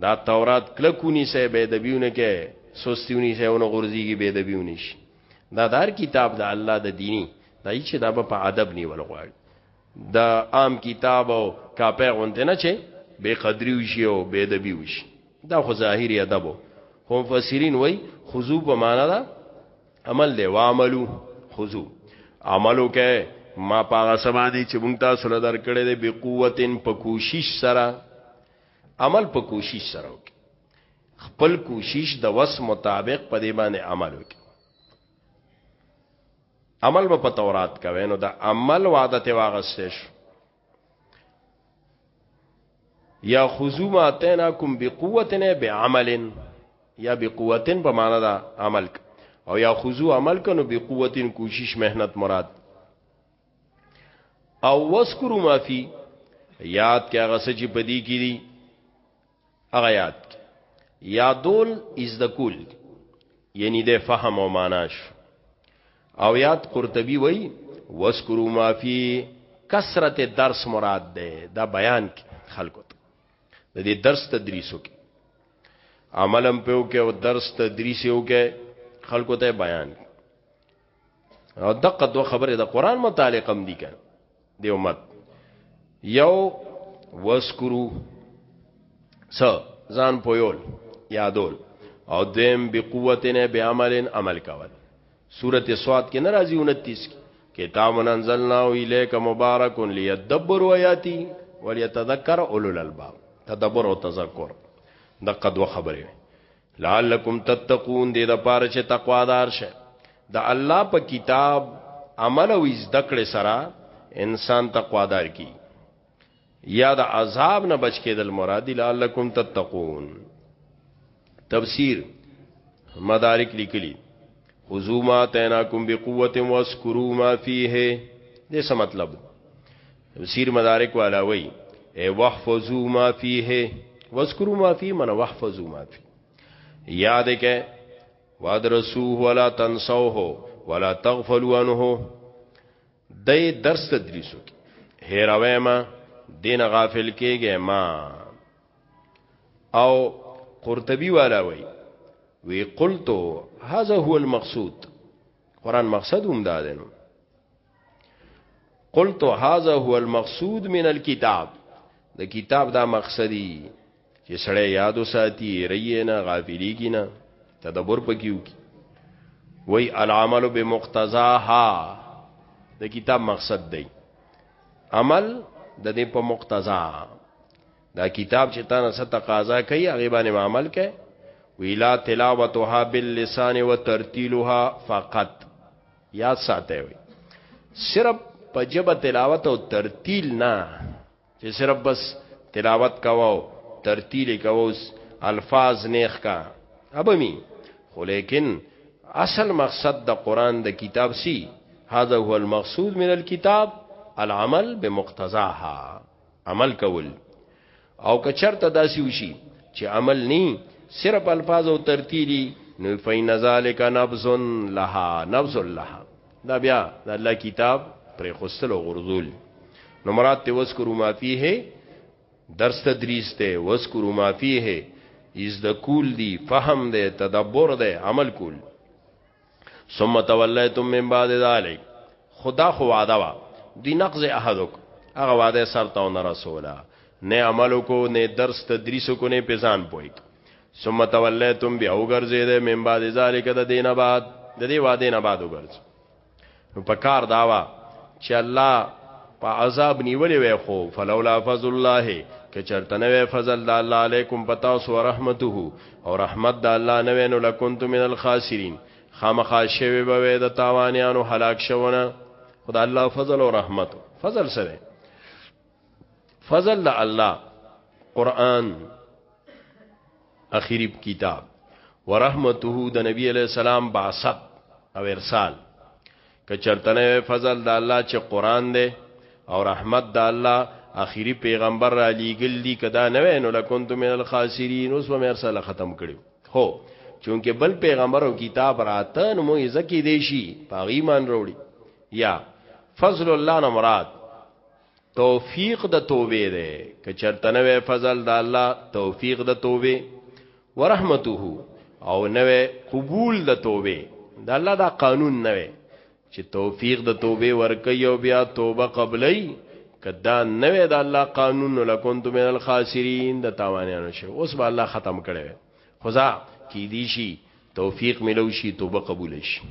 دا تورات کلکونی سه به دبیونه کې سستیونی سه ونه غورځيږي به دبیونی شي دا دار کتاب د دا الله د دیني دا هیڅ دا په ادب نیول غواړي دا عام کتاب او کاپه غونته نه چي بے قدری وشي او بے ادبی وشي دا خو ظاهري ادب هم فسرین وای خضوع په معنا دا عمل دی وعملو خضوع عملو کې ما پاغه سمانی چې مونږ تاسو له درکړې دی بقوتن په کوشش سره عمل په کوشش سره وکړي خپل کوشش د وس مطابق په دې باندې عمل وکړي عمل په تورات کوي نو د عمل وعده ته واغستې شو یا خذو ما اتیناکم بقوتنا بعمل یا بقوتن په معنا دا عمل او یا خذو عمل کنو بقوتن کوشش مهنت مراد او وذکروا ما فی یاد کې هغه سچ په دې کې دي هغه یاد کې یادول از د کول یعنی د فهم او معناش او یاد قرطبی وای وذکروا ما فی کثرت درس مراد ده دا بیان کې خلکو ته د دې درس تدریسو کې عملم په وکه او درس تدریس وکه خلکو ته بیان او دقه دوه خبره د قران متعلق هم دي کنه دی امت یو واسکرو س ځان پویول یادول او دیم بقوتنه بعملن عمل کول سورت سواد کې ناراضي 29 کې کتاب انزلنا الیک مبارک لیدبر آیاتی ولیتذکر اولو الالباب تدبر او تذکر دقه دوه خبره لعلکم تتقون دې د پاره چې تقوا دار شه د الله په کتاب عمل او زده کړې سره انسان تقوا دار کی یا د عذاب نه بچ کېدل مرادی لعلکم تتقون تفسیر مدارک لیکلی خذو ما تیناکم بقوت واسکرو ما فیه دې څه مطلب تفسیر مدارک والا وی اے وحفظو ما فیه وذکرو ما فیه من وحفظو ما فیه یاد کې وادرسوه ولا تنسوه ولا تغفلوا عنه دای درس تدریسو کې هیروي ما دین غافل کېږي ما او قرطبي والا وی وی قلتو هذا هو المقصود قران مقصد هم دا دی نو قلت هذا هو المقصود من الكتاب د کتاب دا مقصدی چې سړی یادو ساتي رینا غافلی کینا تدبر پکیو کی وای العمل بمقتضاها د کتاب مقصد دی عمل د دې په مقتضا دا کتاب چې تاسو څه تقاضا کوي هغه باندې عمل کوي ویلا تلاوتها باللسان وترتیلها فقط یاد ساته وي صرف په جبه تلاوت او ترتیل نه چې صرف بس تلاوت کاوه ترتیل کاوه الفاظ نیخ کا ابمی خو لیکن اصل مقصد د قران د کتاب سی هذا هو المقصود من الكتاب العمل بمقتضاها عمل کول او که چرته داسې وشي چې عمل ني صرف الفاظ او ترتیلی نو فین ذالک نفس لها نفس لها دا بیا د الله کتاب پر خستل او غرزول نو مراد ته وذکروا ما فيه درس تدریس ته وذکروا ما فيه از د کول دی فهم دی تدبر دی عمل کول ثم تولیتم من بعد ذلک خدا خو وعده وا دی نقض احدک هغه وعده سر تا نه رسولا نه عمل کو نه درس تدریس کو نه پیزان پویک ثم تولیتم بیا وګرځید من بعد ذلک د دینه بعد د دې وعده نه بعد وګرځید نو په کار داوا چې الله په عذاب نیولې وې خو فلولا فضل الله که چرته نه وې فضل د الله علیکم پتا سو رحمته او رحمت د الله نه وې نو لکنت من الخاسرین خامخا شوی به وې د تاوانیانو هلاک شونه خدای الله فضل او رحمت فضل سره فضل الله قران اخیری کتاب ورحمته د نبی علی السلام بعثت او ارسال که چرتنه فضل د الله چې قران دی او رحمت د الله اخیری پیغمبر را لیګل دی کدا نه وینو لکنت من الخاسرین اوس مې ارسال ختم کړو هو چونکه بل پیغمبر او کتاب راته نو موږ زکی دی شي پاغي مان وروړي یا فضل الله نه مراد توفیق د توبې ده که چرته نوې فضل د الله توفیق د توبې ورحمته او نوې قبول د توبې د الله دا قانون نوې چې توفیق د توبې ورکي او بیا توبه قبلې کدا نوې د الله قانون لکنت من الخاسرین د تاوانانو شو اوس به الله ختم کړي خدا کی دی شي توفیق ملو شي توبه قبول شي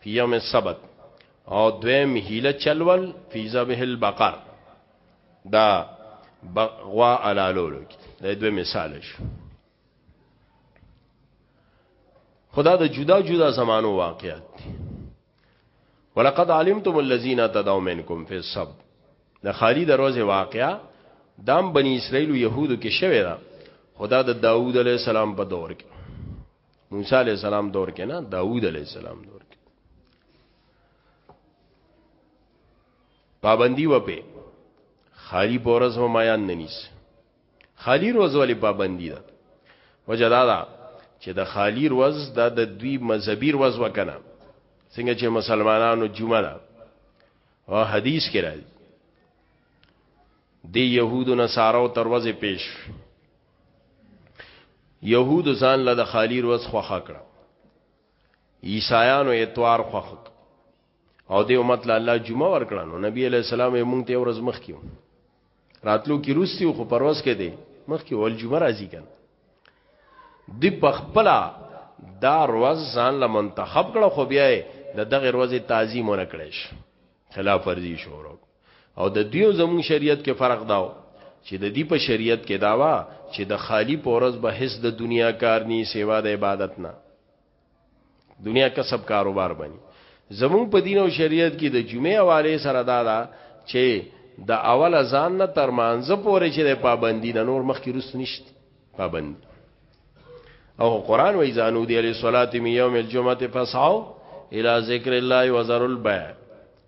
فی یوم السبت او دویم هیله چلول فی ذبح البقر دا بغوا علالولو کی دا دوی مثال شو خدا د جدا جدا زمانو واقعات دي ولقد علمتم الذين تدعوا منكم في السبت د خالی دروازه واقعا دام بنی اسرائیل او يهودو کې شوه دا خدا د داوود علی السلام په دور کې موسی علی السلام دور کې نه داوود علی السلام دور کې پابندی و په خالی بورز هم میان ننیس خالی روز ولی پابندی ده وجدا دا چې د خالی روز دا د دوی مذهبي روز وکنه څنګه چې مسلمانانو جمعه ده او حدیث کې راځي دی يهودو نصارو تروازه پیش يهود ځان له د خالی روز خوخه کړه عیسایانو اتوار خوخه او دی امت له الله جمعه ور کړه نو نبی علیہ السلام یې مونږ ته ورځ مخ کیو راتلو کې روستي خو پروس کې دی مخ کې ول جمعه راځي کنه دی پخپلا دا روز ځان له منتخب کړه خو بیا د دغه روزې تعظیم ونه کړیش خلاف ورزي شروع او د دیو زمون شریعت کې فرق داو چې د دی په شریعت کې داوا چې د خالی پورز به هیڅ د دنیا کار نی سیوا د عبادت نه دنیا کسب کاروبار بني زمون په دین او شریعت کې د جمعې حواله سره دا دا چې د اول ځان نه تر مانځ پورې چې د پابندی د نور مخ کې رس نشته پابندی او قران وای زانو دی علی صلات می یوم الجمعه فسعوا الى ذکر الله وذروا البيع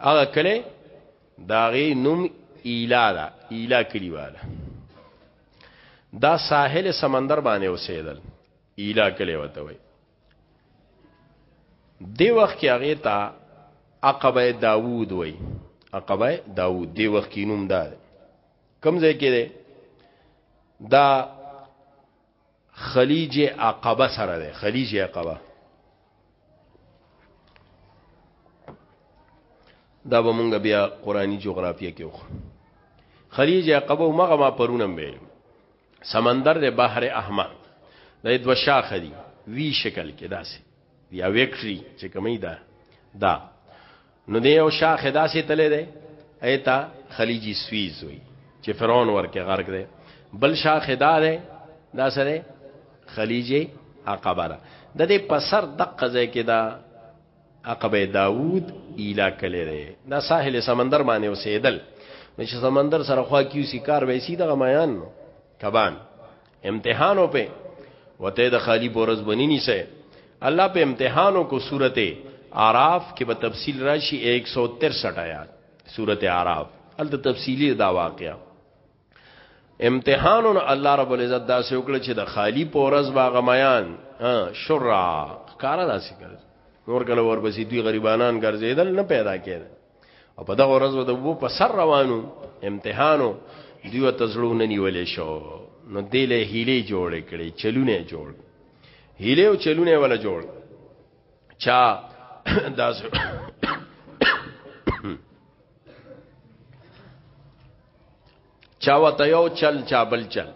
هغه کله داغي نوم ایلا دا ایلا کلی والا دا ساحل سمندر باندې اوسېدل ایلا کلی وته وي دی وخت کې هغه ته عقبه داوود وای عقبه داوود دی وخت کې نوم دا کم ځای کې دی دا خلیج عقبه سره ده خلیج عقبه دا به مونږ بیا قرآنی جغرافیه کې وخو خلیج عقبه مغه ما پرونم ویل سمندر د بحر احمر د دوه شاخه دی وی شکل کې داسې یا ویکټری چې کومې ده دا نو دی یو شاخ داسې تلې ده ایتا خلیجی سویز وی چې فرعون ورکه غرق ده بل شاخ دا ده دا سره خلیجی عقبه ده د دې په سر دقه ځای کې دا عقبه داوود ایلا کله ده دا ساحل سمندر باندې اوسېدل نو چې سمندر سره خوا کیو سي کار وېسی دغه میان کبان امتحان او په وته د خالی بورز بنی نیسه الله په امتحانو کو سورته اعراف کې به تفصیل راشي 163 آیات سورته اعراف الته تفصیلی دا واقعا امتحانون الله رب العزت دا سه وکړه چې د خالی پورز باغمیان شرع کار داسې کړ نور کله ورپسې دوی غریبانان ګرځیدل نه پیدا کېدل او په دغه ورځ د وو په سر روانو امتحانو دیو تزړونه نیولې شو نو دله هیله جوړ کړي چلونه جوړ هیله او چلونه ولا جوړ چا داس چا وته یو چل چا بل چل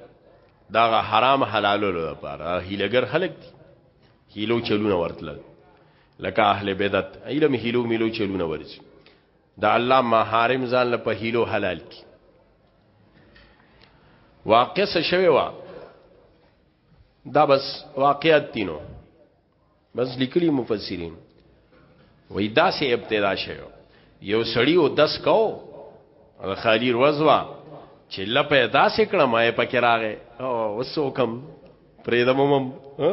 دا حرام حلالو لپاره هیلګر خلک دي هیلو چلونه ورتل لکه اهل بدعت علم هیلو ملو چلونه ورزي دا الله محارم ځان له په هیلو حلال کی واقع څه شوی وا دا بس واقعیت دینو بس لیکلی مفسرین وای دا سه ابتدا شوی یو سړی او دس کو خالی روزوا چې لپه دا سه کړه مې پکې راغې او وسوکم پرېدمم ها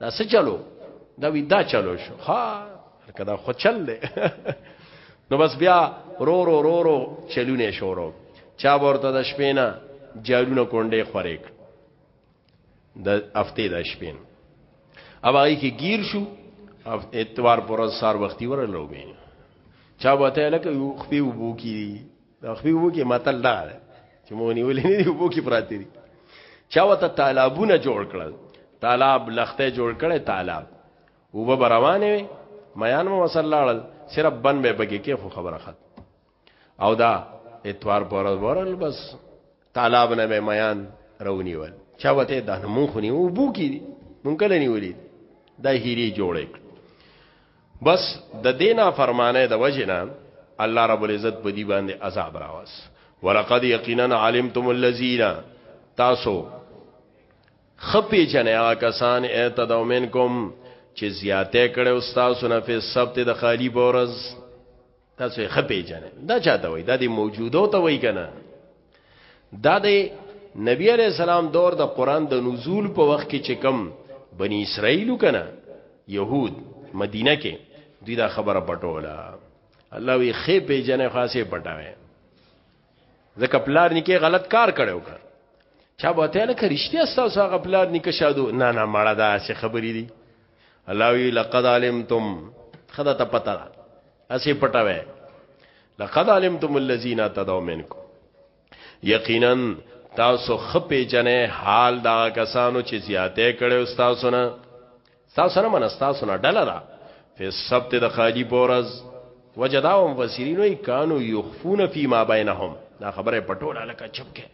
دا څه چلو دا وی دا چلو شو ها کدا خو چل دی نو بس بیا رو رو رو رو چلونه شورو چا ورته د شپې نه جالونه کونډې خوریک د هفته د شپې او هغه کې گیر شو او اتوار پر سار وختي ورلوبې چا وته لکه یو خپې وبو کی دا خو وو کې متل دا ده چې مونږ نیولې نه دی وو کې پراته دي چا وته طالبونه جوړ کړل طالب لخته جوړ کړي طالب وو به روانه وي میان مو وسلاړل صرف بن به بګی کې خو خبره خط او دا اتوار پر ورل بس تالاب نه به میان رونیول چا وته د مونږ خو نیو بو کی مونږ کله نیولې دا هیری جوړې بس د دینا فرمانه د وجنا الله رب العزت په دی باندې عذاب راوس ولقد یقینا علمتم الذین تاسو خپې جنیا کسان اعتدو منکم چې زیاته کړه استاد سنفه سبت د خالی بورز تاسو یې خپې جنې دا چاته وای دا د موجودو ته وای کنه دا د نبی علی السلام دور د قران د نزول په وخت کې چې کم بنی اسرائیل کنه يهود مدینه کې دوی دا خبره پټوله الله وی خې په جنې خاصه پټاوي ځکه پلار نکي غلط کار کړو کړ چا به ته لکه رښتیا تاسو هغه پلار نکه شادو نه نه مړه دا څه خبرې دي الله وی لقد علمتم خدا ته پتا اسی پټاوه لقد علمتم الذين تدعوا منكم یقینا تاسو خپې جنې حال دا کسانو چې زیاته کړي او تاسو نه تاسو نه من تاسو نه ډله ده په سبت د خالی پورز وجداهم وسیرینو کانو یخفون فی ما بینهم دا خبره پټوله لکه چپکه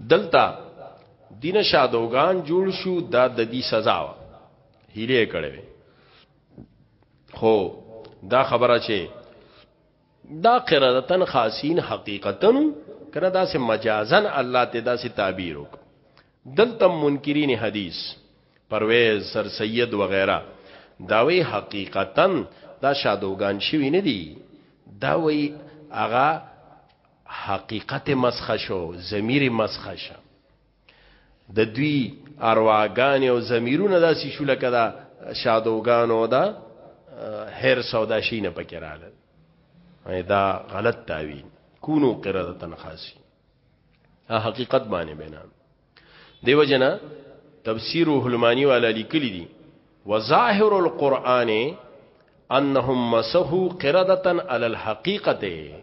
دلته دینه شادوغان جوړ شو دا د دې سزا و هیله کړې خو دا خبره چې دا قرادتن خاصین حقیقتا کنه دا سه مجازن الله ته دا سه تعبیر وک دلته منکرین حدیث پرویز سر سید وغیرہ داوی حقیقتا دا شادوغان شوی نه دی داوی اغا حقیقت یې مسخه شو، ضمیر یې مسخه شه. د دوی ارواګانې او ضمیرونه داسې شو لکه دا شادوګانو دا هر سودا شي نه پکې رااله دا غلط تعویل کونو قرادتن خاصی ا حقیقت باندې بنا دیو جنا تفسیر الهلمانی والا لیکلی دی وظاهر القرآن انهم مسحو قردتن علی الحقیقته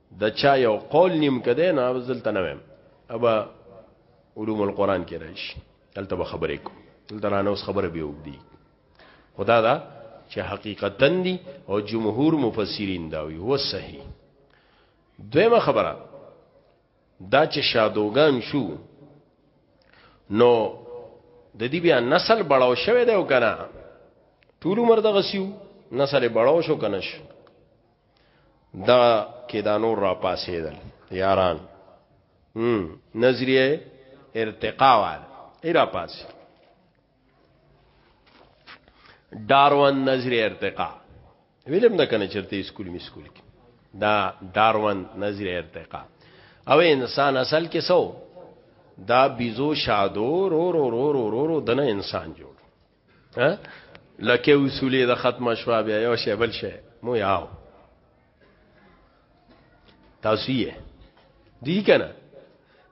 د چا یو قول نیم کده نه زلته نه ویم ابا علوم القرآن کې راشي دلته به خبرې کو دلته نه اوس خبره به وګدي خدا دا چې حقیقتا دي او جمهور مفسرین دا وي هو صحیح دویمه خبره دا چې شادوغان شو نو د دې بیا نسل بڑاو شوه دی او کنه ټول عمر د غسیو نسل بڑاو شو کنه شو دا کې دا نور را پاسېدل یاران هم نظریه ارتقا وال ایرا پاس داروان نظریه ارتقا ویلم نه کنه چرته اسکول می اسکول کې دا داروان نظریه ارتقا او انسان اصل کې سو دا بیزو شادو رو رو رو رو رو دنه انسان جوړ ها لکه اصولې د ختم شوا بیا یو شی بل شی مو یاو تاسو یې دي کنه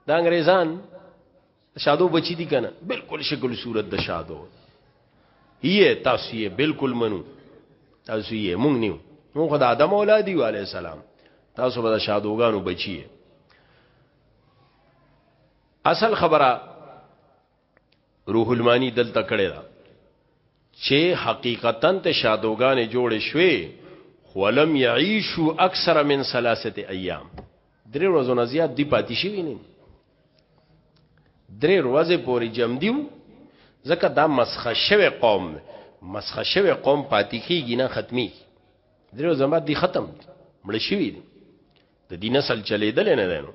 د انګريزان شادو بچی دي کنه بالکل شکل صورت د شادو یې تاسو یې بالکل منو تاسو یې مونږ نیو مونږ د آدم اولاد یو علی السلام تاسو به د شادوګانو بچی اصل خبره روح المانی دلته کړی دا چې حقیقتا ته شادوګانې جوړې شوې خولم یعیشو اکثر من ثلاثه ایام درې ورځې نه زیات دی پاتې شي نه درې ورځې پورې جمع دیو ځکه دا مسخه شوی قوم مسخه شوی قوم پاتې کیږي نه ختمي درې ورځې بعد دی ختم مړ شي د دین اصل چلیدل نه دینو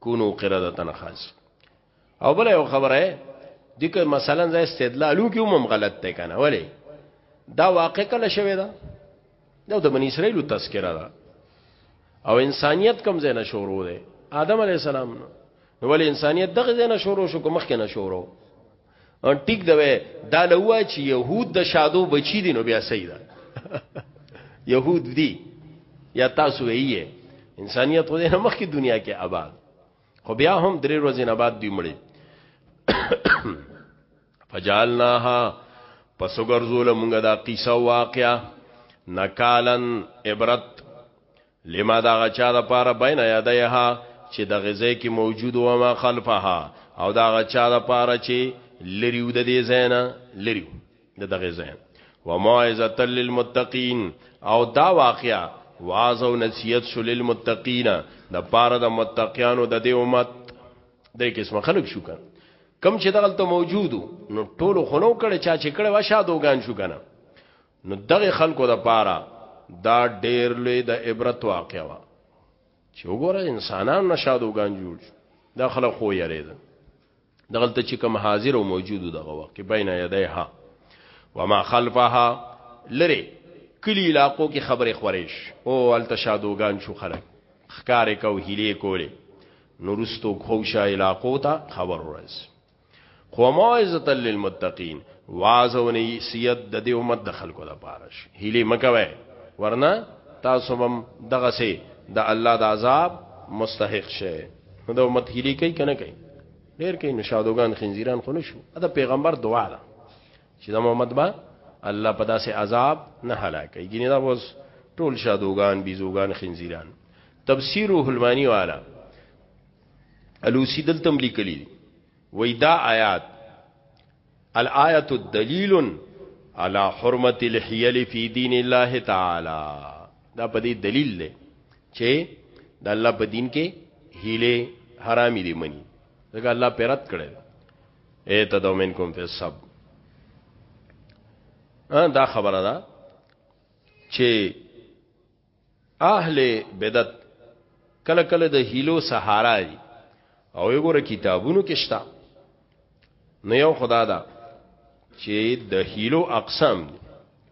کونو قرادتن خاص او بل یو خبره دغه مثلا ز استدلالو کې هم غلط دی کنه ولی دا واقع کله شوی دا دا د بنی اسرائیل تذکرہ ده او انسانیت کم زنه شروع ده آدم علی السلام نو ولی انسانیت دغه زنه شروع شو کوم مخکې نه شروع ان ټیک دا وې دا لوه چې يهود د شادو بچی دي نو بیا صحیح ده يهود دي یا تاسو یې انسانیت خو دې مخکې دنیا کې آباد خو بیا هم درې ورځې نه بعد دوی مړي فجعلناها پس ګرځول موږ دا قصه واقعا نکالن عبرت لما دا غچا د پاره بین یادها چې د غزه کې موجود و ما خلفها او دا غچا د پاره چې لریو د دې زینا لریو د دغه ځای وموعظه للمتقین او دا واقعا واعظ او نصیحت شو للمتقین د پاره د متقینو د دې امت د قسم خلق شو کړه کم چې دغلت موجودو نو ټولو خنو کړي چا چې کړي واشه دوغان شو کنه نو دغه خلکو د پاره دا ډیر لوی د عبرت واقع وا چې وګوره انسانان نشادوغان جوړ دا خلک خو یریدل دغلته چې کوم حاضر او موجود دغه وخت کې بین یدیها وما خلفها لره کلی علاقو کې خبره خورش او التشادوغان شو خلک خکارې کو هلي کولې نورستو خوشا علاقو ته خبر ورس خو موعظه للمتقین وازونی سید د دې امت د خلکو د پارش هلي مکوي ورنه تاسو هم دغه سي د الله د عذاب مستحق شه نو دا امت هلی کوي کنه کوي ډیر کوي نشادوغان خنزیران خو نشو دا پیغمبر دعا ده چې دا محمد با الله په داسې عذاب نه هلاکي ګینه دا وز ټول شادوغان بيزوغان خنزیران تفسیر روح المانی والا الوسی دلتم لیکلی وای دا آیات الآیت دلیل علی حرمت الحیل فی دین الله تعالی دا په دې دلیل دی چې د الله په دین کې هیله حرامي دي مني ځکه الله پیرت کړي اے تدو منکم فی السب دا خبره ده چې اهل بدعت کله کله د هیلو سهارا دي او یو ګره کتابونو کې شته نو یو خدا دا چې د هیلو اقسام دي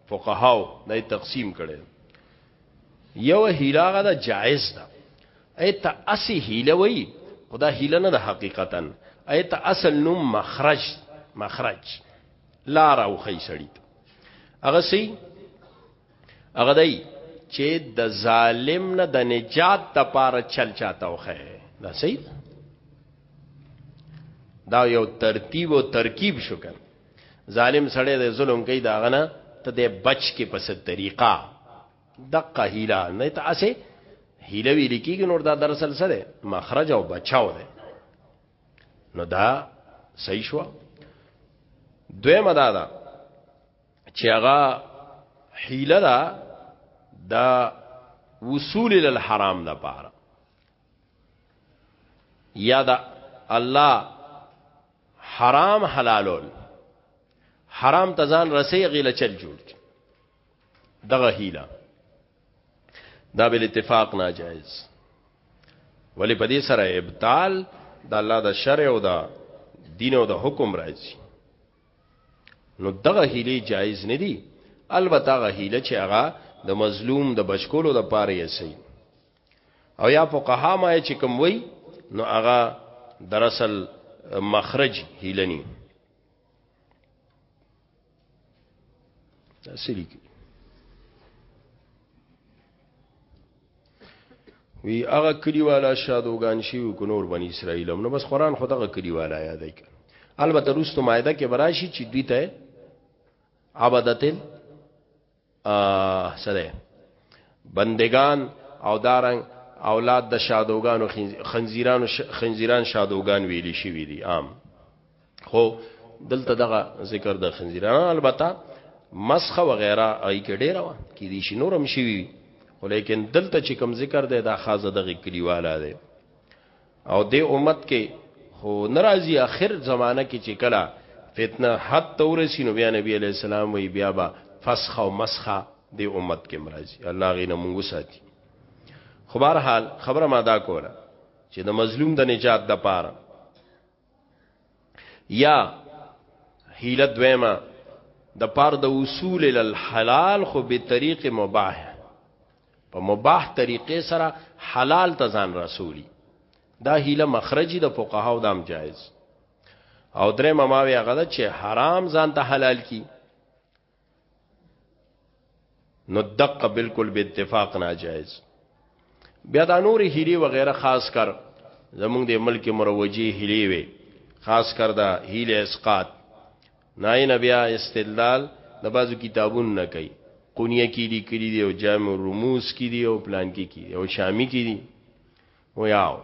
فقهاو دای تقسیم کړي یو هیله غدا جائز ده ایت اسی هیله وی خدا هیله نه ده حقیقتا ایت اصل نو مخرج مخرج لار او خی سړی هغه سی هغه دی چې د ظالم نه د نجات لپاره چل چاته وخه دا صحیح دا یو ترتیب او ترکیب شو کړ ظالم سړی د ظلم کوي دا غنه ته د بچ کې پس طریقه دقه هیله نه ته اسه هیله ویل کیږي نور دا دراصل سره مخرج او بچاو ده نو دا صحیح شو دویمه دا ده چې هغه حیله ده د وصول للحرام د پاره یا د الله حرام حلالول حرام تزان رسی غیله چل جوړ دغه هیله دا بل اتفاق ناجائز ولی په دې سره ابطال د الله د شرع او د دین او د حکم راځي نو دغه هیله جایز نه دی البته هغه هیله چې هغه د مظلوم د بچکولو د پاره یې سي او یا فقها ما چې کوم وی نو هغه دراصل مخرج هیلنی تاسو لیکي وی هغه کلیوالا شادوغان شیو کو نور بنی اسرائیل نو بس قران خو دغه کلیوالا یاد کی البته روستو مایده کې براشي چې دوی ته عبادتل ا سره بندگان او دارنګ اولاد د شادوغانو خنزیرانو خنزیران شادوغان ویلی شي وی دي عام خو دلته دغه ذکر د خنزیرانو البته مسخه و غیره ای کې ډیره وا کې دي شي نورم شي وي خو لیکن دلته چې کوم ذکر دی دا خاصه دغه کلیواله دی او د امت کې خو ناراضي اخر زمانہ کې چې کلا فتنه حد تورسی نو بیا نبی علیہ السلام وی بیا با فسخ او مسخه د امت کې مرাজি الله غینه مونږ ساتي خبر حال خبره ما دا کوله چې د مظلوم د نجات د پاره یا حیله دویمه د پار د وصول ال الحلال خو به طریق مباح په مباح طریقې سره حلال ته ځان رسولي دا هیله مخرجی د فقهاو دام جایز او درې مماوی هغه چې حرام ځان ته حلال کی نو دقه بالکل به اتفاق ناجایز بیا دا نور هیری و غیره خاص کر زمونږ د ملک مروجی هیلی وی خاص کر دا هیل اسقاط نای نبیا استدلال د بازو کتابون نه کوي قونیه کې دي کړي دي او جامع الرموز کې دي او پلان کې کې او شامی کې دي و یاو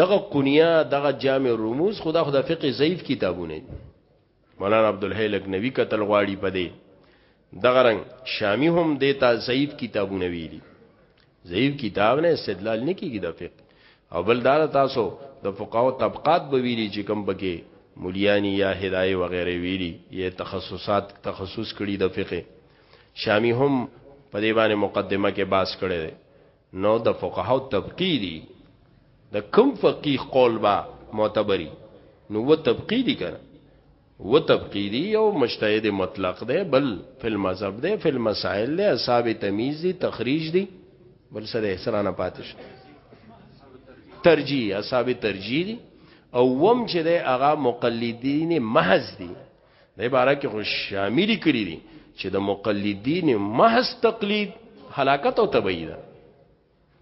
دغه قونیه دغه جامع الرموز خدا خدا فقه ضعیف کتابونه مولانا عبدالحی لکنوی قتل غواړي په دې دغه رنګ شامی هم دیتا ضعیف کتابونه ویلي ضعیف کتاب نه استدلال نه کیږي د فقه او بل دا تاسو د فقاو طبقات به ویلي چې کم بګي مليانی یا هدايه وغیرہ ویلي یا تخصصات تخصص کړي د فقه شامی هم په دې باندې مقدمه کې باس کړي نو د فقهاو طبقی دی د کم فقیه قول با معتبری نو و طبقی دی کنه و طبقی دی یو مجتهد مطلق دی بل فی المذهب دی فی المسائل دی اصحاب تمیز دی تخریج دی بل سره احسرانه پاتش ترجیح اصحاب ترجیح دی او وم چې دی هغه مقلدین محض دی د عبارت کې خو شامل کړی دي چې د مقلدین محض تقلید هلاکت او تبعی ده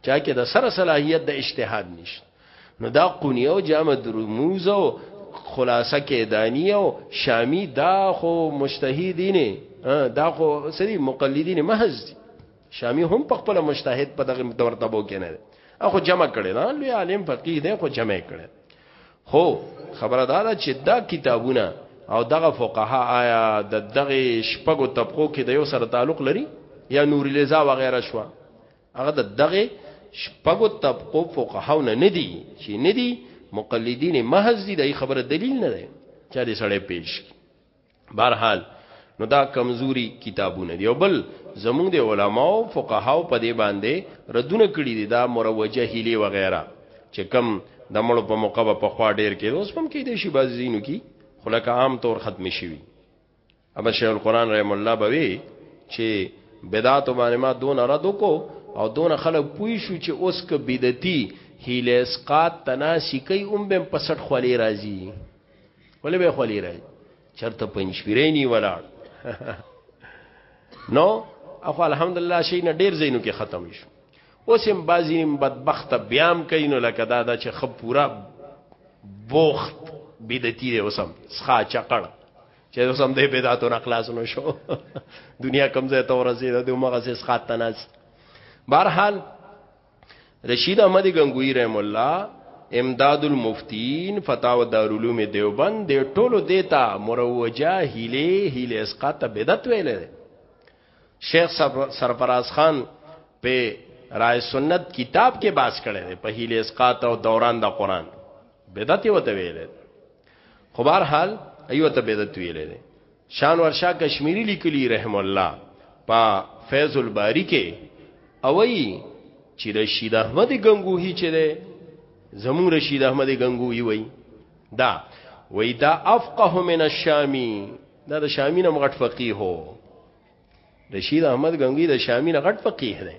چا کې د سره صلاحیت د اجتهاد نشته نو دا قونیه او جامع درموز او خلاصه کې دانی او شامی دا خو مجتهدین دا خو سری مقلدین محض دي شامی هم په خپل مجتهد په دغه مرتبه کې نه اخو جمع کړي نه لوی عالم فقيه دی خو جمع کړي خو خبره دا ده چې دا کتابونه او دغه فقها آیا د دغه شپږو طبقو کې د یو سره تعلق لري یا نور لزا وغیرہ شو هغه د دغه شپږو طبقو فقهاو نه ندي چې ندي مقلدین محض دي د خبره دلیل نه ده چا دې سړی پیش کی بهرحال نو دا کمزوري کتابونه دی او بل زمونږ د علماو فقهاو په دې باندې ردونه کړی دي دا مروجه هلی و غیره چې کم د مړو په موقع په خوا ډیر کې اوس هم کې دي شی باز زینو کې خلک عام طور ختم شي وي ابا شیخ القران رحم الله بوي چې بدعت باندې ما دون رد کو او دون خلک پوي شو چې اوس ک بدعتي هیله اسقات تناسی کوي اوم بم پسټ خولي راځي ولې به خولې راځي چرته پنځپیرې نی ولاړ نو اخو الحمدلله شي نه ډیر زینو کې ختم شو اوس هم بازی بدبخت بیام کین لکه دا دا چې خپ پورا بوخت بدتی دی اوسم سخا چقړ چې اوسم دې بدعتو نه خلاص نو شو دنیا کمزې ته ورسېده د مغه سخا تناس بهرحال رشید احمد گنگوی رحم الله امداد المفتین فتاو دارالعلوم دیوبند د ټولو دیتا مروجه هیله هیله اسقاط بدعت ویل شیخ سرفراز خان په رائے سنت کتاب کې باس کړي دي په هیله اسقاط او دوران د قران بدعت وته ویل خو بهر حال ایو ته بدعت ویل دي شانوار شاه کشمیری لیکلی رحم الله په فیض الباری کې او ای چې رشید احمد غنگوهی چې ده زمون رشید احمد غنگوهی وای دا وای دا افقه من الشامی دا د شامی نه مغټ فقيه هو رشید احمد غنگوهی د شامی نه غټ فقيه ده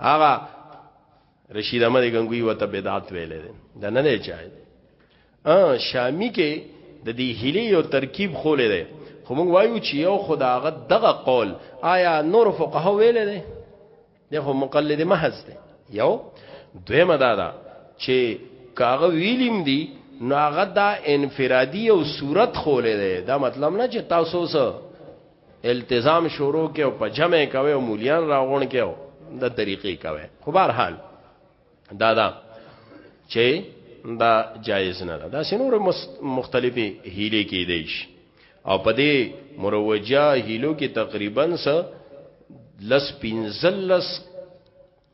هغه رشید احمد غنگوی وته بدعت ویلې ده دا نه نه چای ا شامی کې د دې هلي یو ترکیب خولې ده خو موږ وایو چې یو خداغه دغه قول آیا نور فقها ویلې ده دغه مقلد محض ده یو دویمه دا ده چې کاغه ویلیم دی نو هغه دا انفرادي او صورت خولې ده دا مطلب نه چې تاسو سره التزام شروع کې او په جمع کوي او مولیان راغون کې او د طریقې کوي خو بهر حال دا دا چې دا جایز نه ده دا سينور مختلفي هيله کې دی شي او په دې مروجه هيلو کې تقریبا س لس پنزلس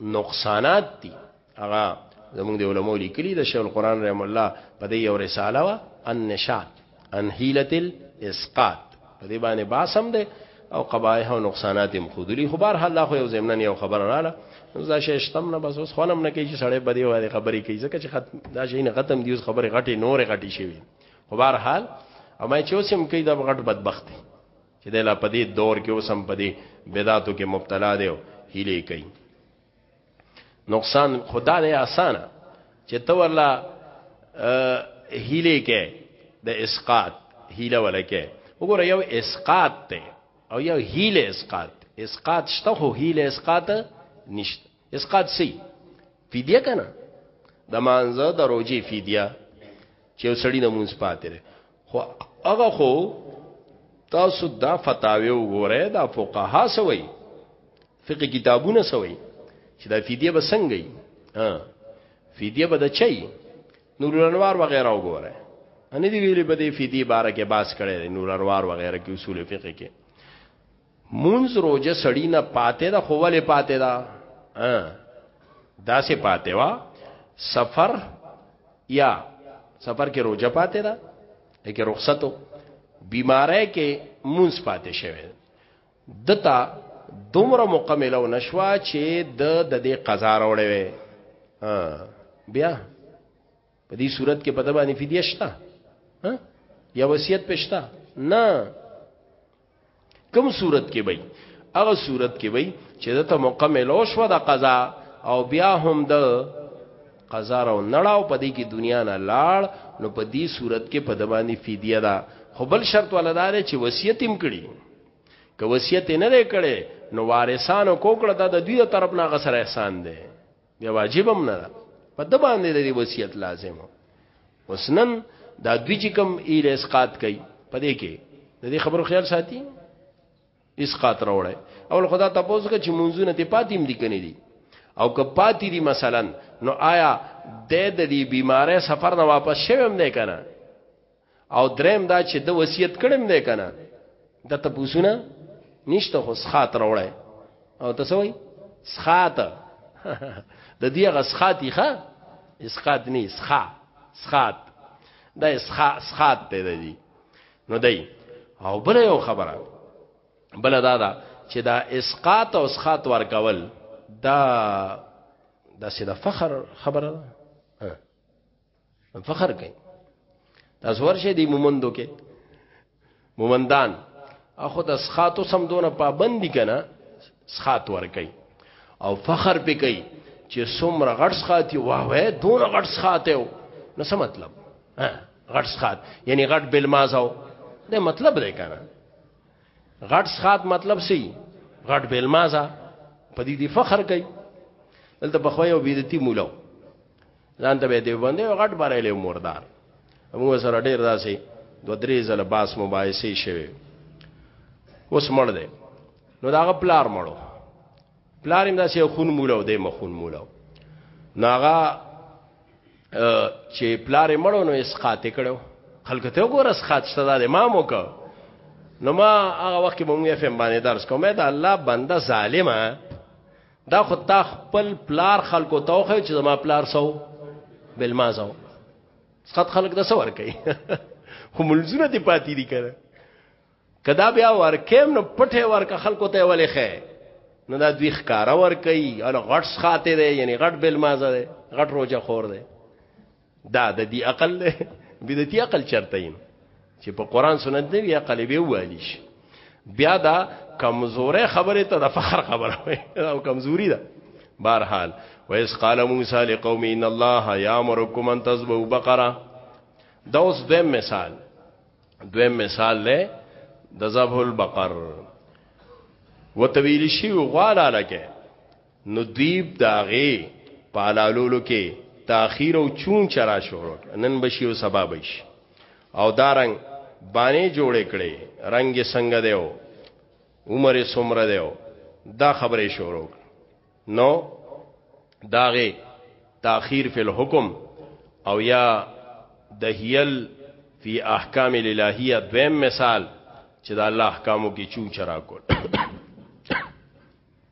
نقصانات دي هغه زمونږ د علماء لیکلي د شیخ القرآن رحم الله په دې یو رساله وا النشاد ان حیلت الاسقاط په دې باندې باسم ده او قبایح او نقصانات هم خودلی خو بهر حال خو یو زمنن یو خبر رااله نو ځا شې شتم نه بس اوس خونم نه کوي چې سړی بده وایي خبرې کوي ځکه چې ختم دا شي نه ختم دیوس خبرې غټي نورې غټي شي خو بهر حال او مې چې اوسم کوي دا غټ بدبخت دی چې د لا پدې دور کې اوسم پدې بدعاتو کې مبتلا دی او هیلې کوي نقصان خدا دې اسانه چې تو الله هیلې کې د اسقات هیله ولکه وګوره یو اسقات ته او یو هیله اسقات اسقات شته خو هیله اسقات نشته اسقات سی فدیه کنه د مانزه د روجي فدیه چې وسړی د مونږ پاتې خو هغه خو تاسو دا فتاوی وګورئ دا فقها سوي فقه کتابونه سوي چې دا فدیه به څنګه وي ها فدیه به د چي نور انوار وغیرہ وګورئ ان دي ویلي په دې فدیه باره کې باس کړي نور انوار وغیرہ کې اصول فقه کې مونز روجه سړی نه پاتې دا خو ولې پاتې دا دا سه پاتې وا سفر یا سفر کې روجه پاتې دا کې رخصتو بیمارای کې مونز پاتې شوی دتا دومره مکمل او نشوا چې د د دې قضا راوړې وي بیا په دې صورت کې په د باندې فدیه شته ها یا وصیت پښتا نه کوم صورت کې وای هغه صورت کې وای چې د ته مکمل او شو د قضا او بیا هم د قضا راو نړاو په دې کې دنیا نه لاړ نو په دې صورت کې په د باندې فدیه ده خو بل شرط ولدار چې وصیت هم کړي که وصیت نه لري کړي نو وارثانو کوکړه د دوی طرف نه غسر احسان ده بیا واجبم نه ده په د باندې د وصیت لازم وسنن دا دوی چې کوم ایل اسقات کوي په دې کې د دې خبرو خیال ساتي اسقات راوړی اول خدا تاسو کې چې منځونه ته پاتیم دي کني دي او که پاتې دي مثلا نو آیا د دې بیماره سفر نه واپس شوم نه کنه او دریم دا چې د وصیت کړم دی کنه د ته پوسونه نشته خو سخات راوړی او ته سوي سخات د دې غ سخاتی ښه اسقات نه سخا سخات دا سخا سخات ته دی نو دی او بل یو خبره بل دا دا چې دا اسقات او سخات ورکول دا دا سید فخر خبره ده فخر کوي تاسو ورشه دی مومندو کې مومندان اخو د سخاتو سم دونه پابندی کنه سخات ور کوي او فخر پې کوي چې څومره غټ سخاتی واه واه دون غټ سخاته و نو څه مطلب غټ سخات یعنی غټ بل مازاو دا مطلب دی کنه غټ سخات مطلب سی غټ بل مازا په دې دی فخر کوي دلته بخوي او بیرتی مولا ځان ته به دی باندې غټ بارایلې مردار موږ سره ډیر داسې دو درې زله باس مباحثه شوه اوس مړ دی نو داغه پلار مړو پلار هم داسې خون مولا او د مخون مولا ناغه چې پلار مړو نو اسقات کړو خلک ته وګوره اسقات شته د امام وکړه نو ما هغه وخت کې مونږ اف ام باندې درس کوم دا الله بنده ظالمه دا خو تا خپل پلار خلکو ته خو چې زما پلار سو بل ما سو سخت خلک د سور کوي خو ملزونه دی پاتې دي کړه کدا بیا ورکم نو پټه ورکه خلکو ته ولې خې نو دا دوی ښکارا ور کوي او غټ سخاته دی یعنی غټ بل مازه دی غټ روزه خور دی دا د دې عقل دی بدعتي عقل چرته یم چې په قران سنت نه وی عقل به والی شي بیا دا کمزورې خبره ته د فخر خبره وي او کمزوري ده بهرحال ویس قال موسی لقوم ان الله یامرکم ان تذبحوا بقره دا اوس دویم مثال دویم مثال له د ذبح البقر وتویل شی غواړه لکه نو دیب داغه پالالولو کې تاخير او چون چرا شروع نن بشي او سبا بشي او دارنګ باندې جوړ کړي رنگ څنګه دیو عمر سمره دیو دا خبره شروع نو داغه تاخير فی الحکم او یا دهیل فی احکام الالهیه دویم مثال چې د الله احکامو کې چون چرا کول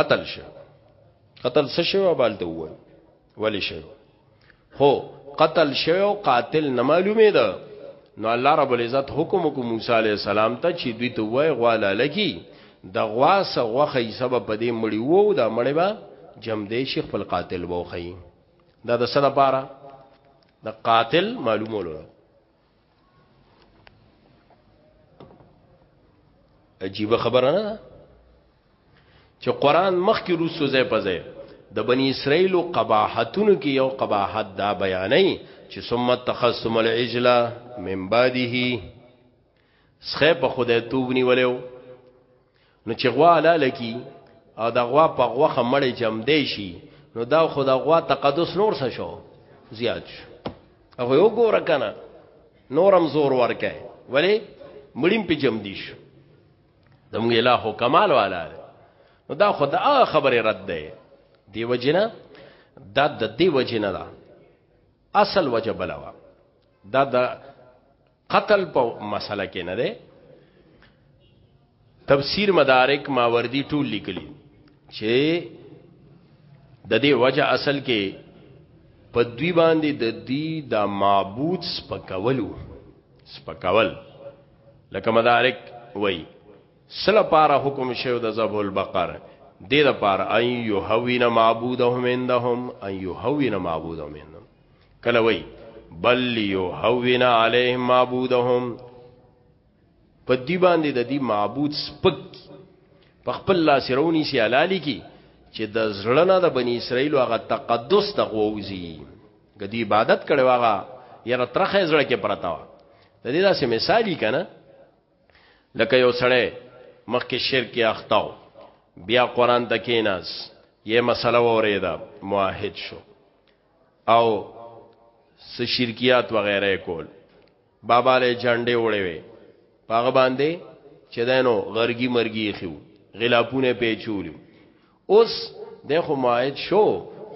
قتل شو قتل څه شو بالته وای ولی شو هو قتل شو قاتل نه معلومه ده نو الله رب العزت حکم کو موسی علی السلام ته چې دوی ته وای غواله لکی د غوا سغوخه سبب په دې مړی وو دا مړی با جم دې شیخ خپل قاتل وو خی دا د سره پاره د قاتل معلومولو عجیب خبره نه ده چې قران مخکې روسو ځای په ځای د بنی اسرائیل قباحتونو کې یو قباحت دا بیانې چې ثم تخصم العجل من بعده سخه په خدای توب نیولیو نو چې غوا حلاله کی او د غوا په غوخه مړې جمع دی شي نو دا خو د غوا تقدس نور څه شو زیات شو هغه یو ګور کنه نورم زور ورکه ولی مړیم په جمع دی شو دمغه الہ او کمال والا نو دا خو دا خبره رد ده دی وجنه دا د دی وجنه دا اصل وجه بلوا دا د قتل په مسله کې نه ده تفسیر مدارک ماوردی ټول لیکلی چې د دې وجه اصل کې په دوی باندې د دی د معبود سپکولو سپکول لکه مدارک وای سله پاره حکم شیو د ذبح البقره دې لپاره ايو هوینه معبودهم عندهم ايو هوینه معبودهم کله وی بل یهون علیهم معبودهم په دی باندې د دې معبود سپک په خپل لاس رونی سی حلالي کی چې د زړه د بنی اسرائیل هغه تقدس ته غووزی ګدی عبادت کړي واغه یره ترخه زړه کې پرتا و د دې داسې مثالی کنه لکه یو سړی مخکې شرک اختاو بیا قران ته کیناس یې مسله وریدا موحد شو او س شرکیات وغیرہ کول بابا له جنډې وړې وي پاغه باندې چې دینو غرګي مرګي خو غلاپونه پیچولیو اوس د خو ماید شو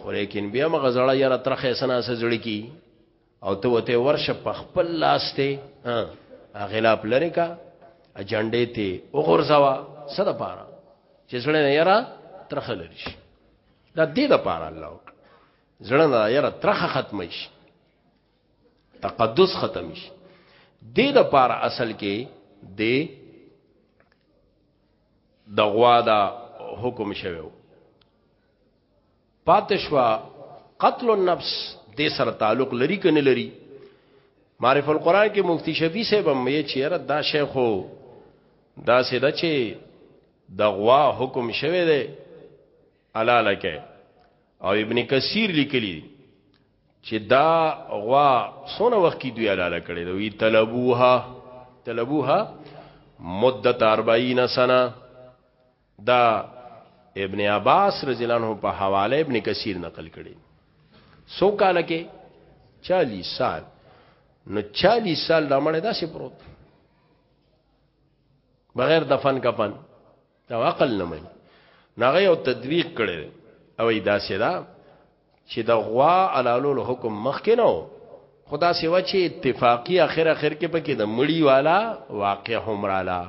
خو لیکن بیا مغزړه یاره تر خیسنا سزړی کی او ته وته ورشه په خپل لاس ته غلاپ لری کا اجنډې ته وګورځوا سره پاره چې سړی نه یاره ترخه لري شي دا دې د پاره الله وکړه زړه نه یاره ترخه ختم شي تقدس ختم شي دې د پاره اصل کې دې د غوا دا حکم شوو پاتشوا قتل النفس دې سره تعلق لري کنه لري معرف القرآن کې مفتی شفیع صاحب هم یې چیرې دا شیخو دا سیدا چې د غوا حکم شوه دی حلال کې او ابن کثیر لیکلی چې دا غوا سونه وخت کې دوی حلال کړي دوی طلبوها طلبوها مدت 40 سنه دا ابن عباس رضی الله عنه په حواله ابن کثیر نقل کړي سو کال کې 40 سال نو 40 سال دا مړ داسې پروت بغیر د فن کفن دا عقل نه مې ناغه یو تدویق کړي او دا سیدا چې د غوا علالو له حکم مخ کې نو خدا سیوا چې اتفاقی اخر اخر کې پکې د مړی والا واقع همرالا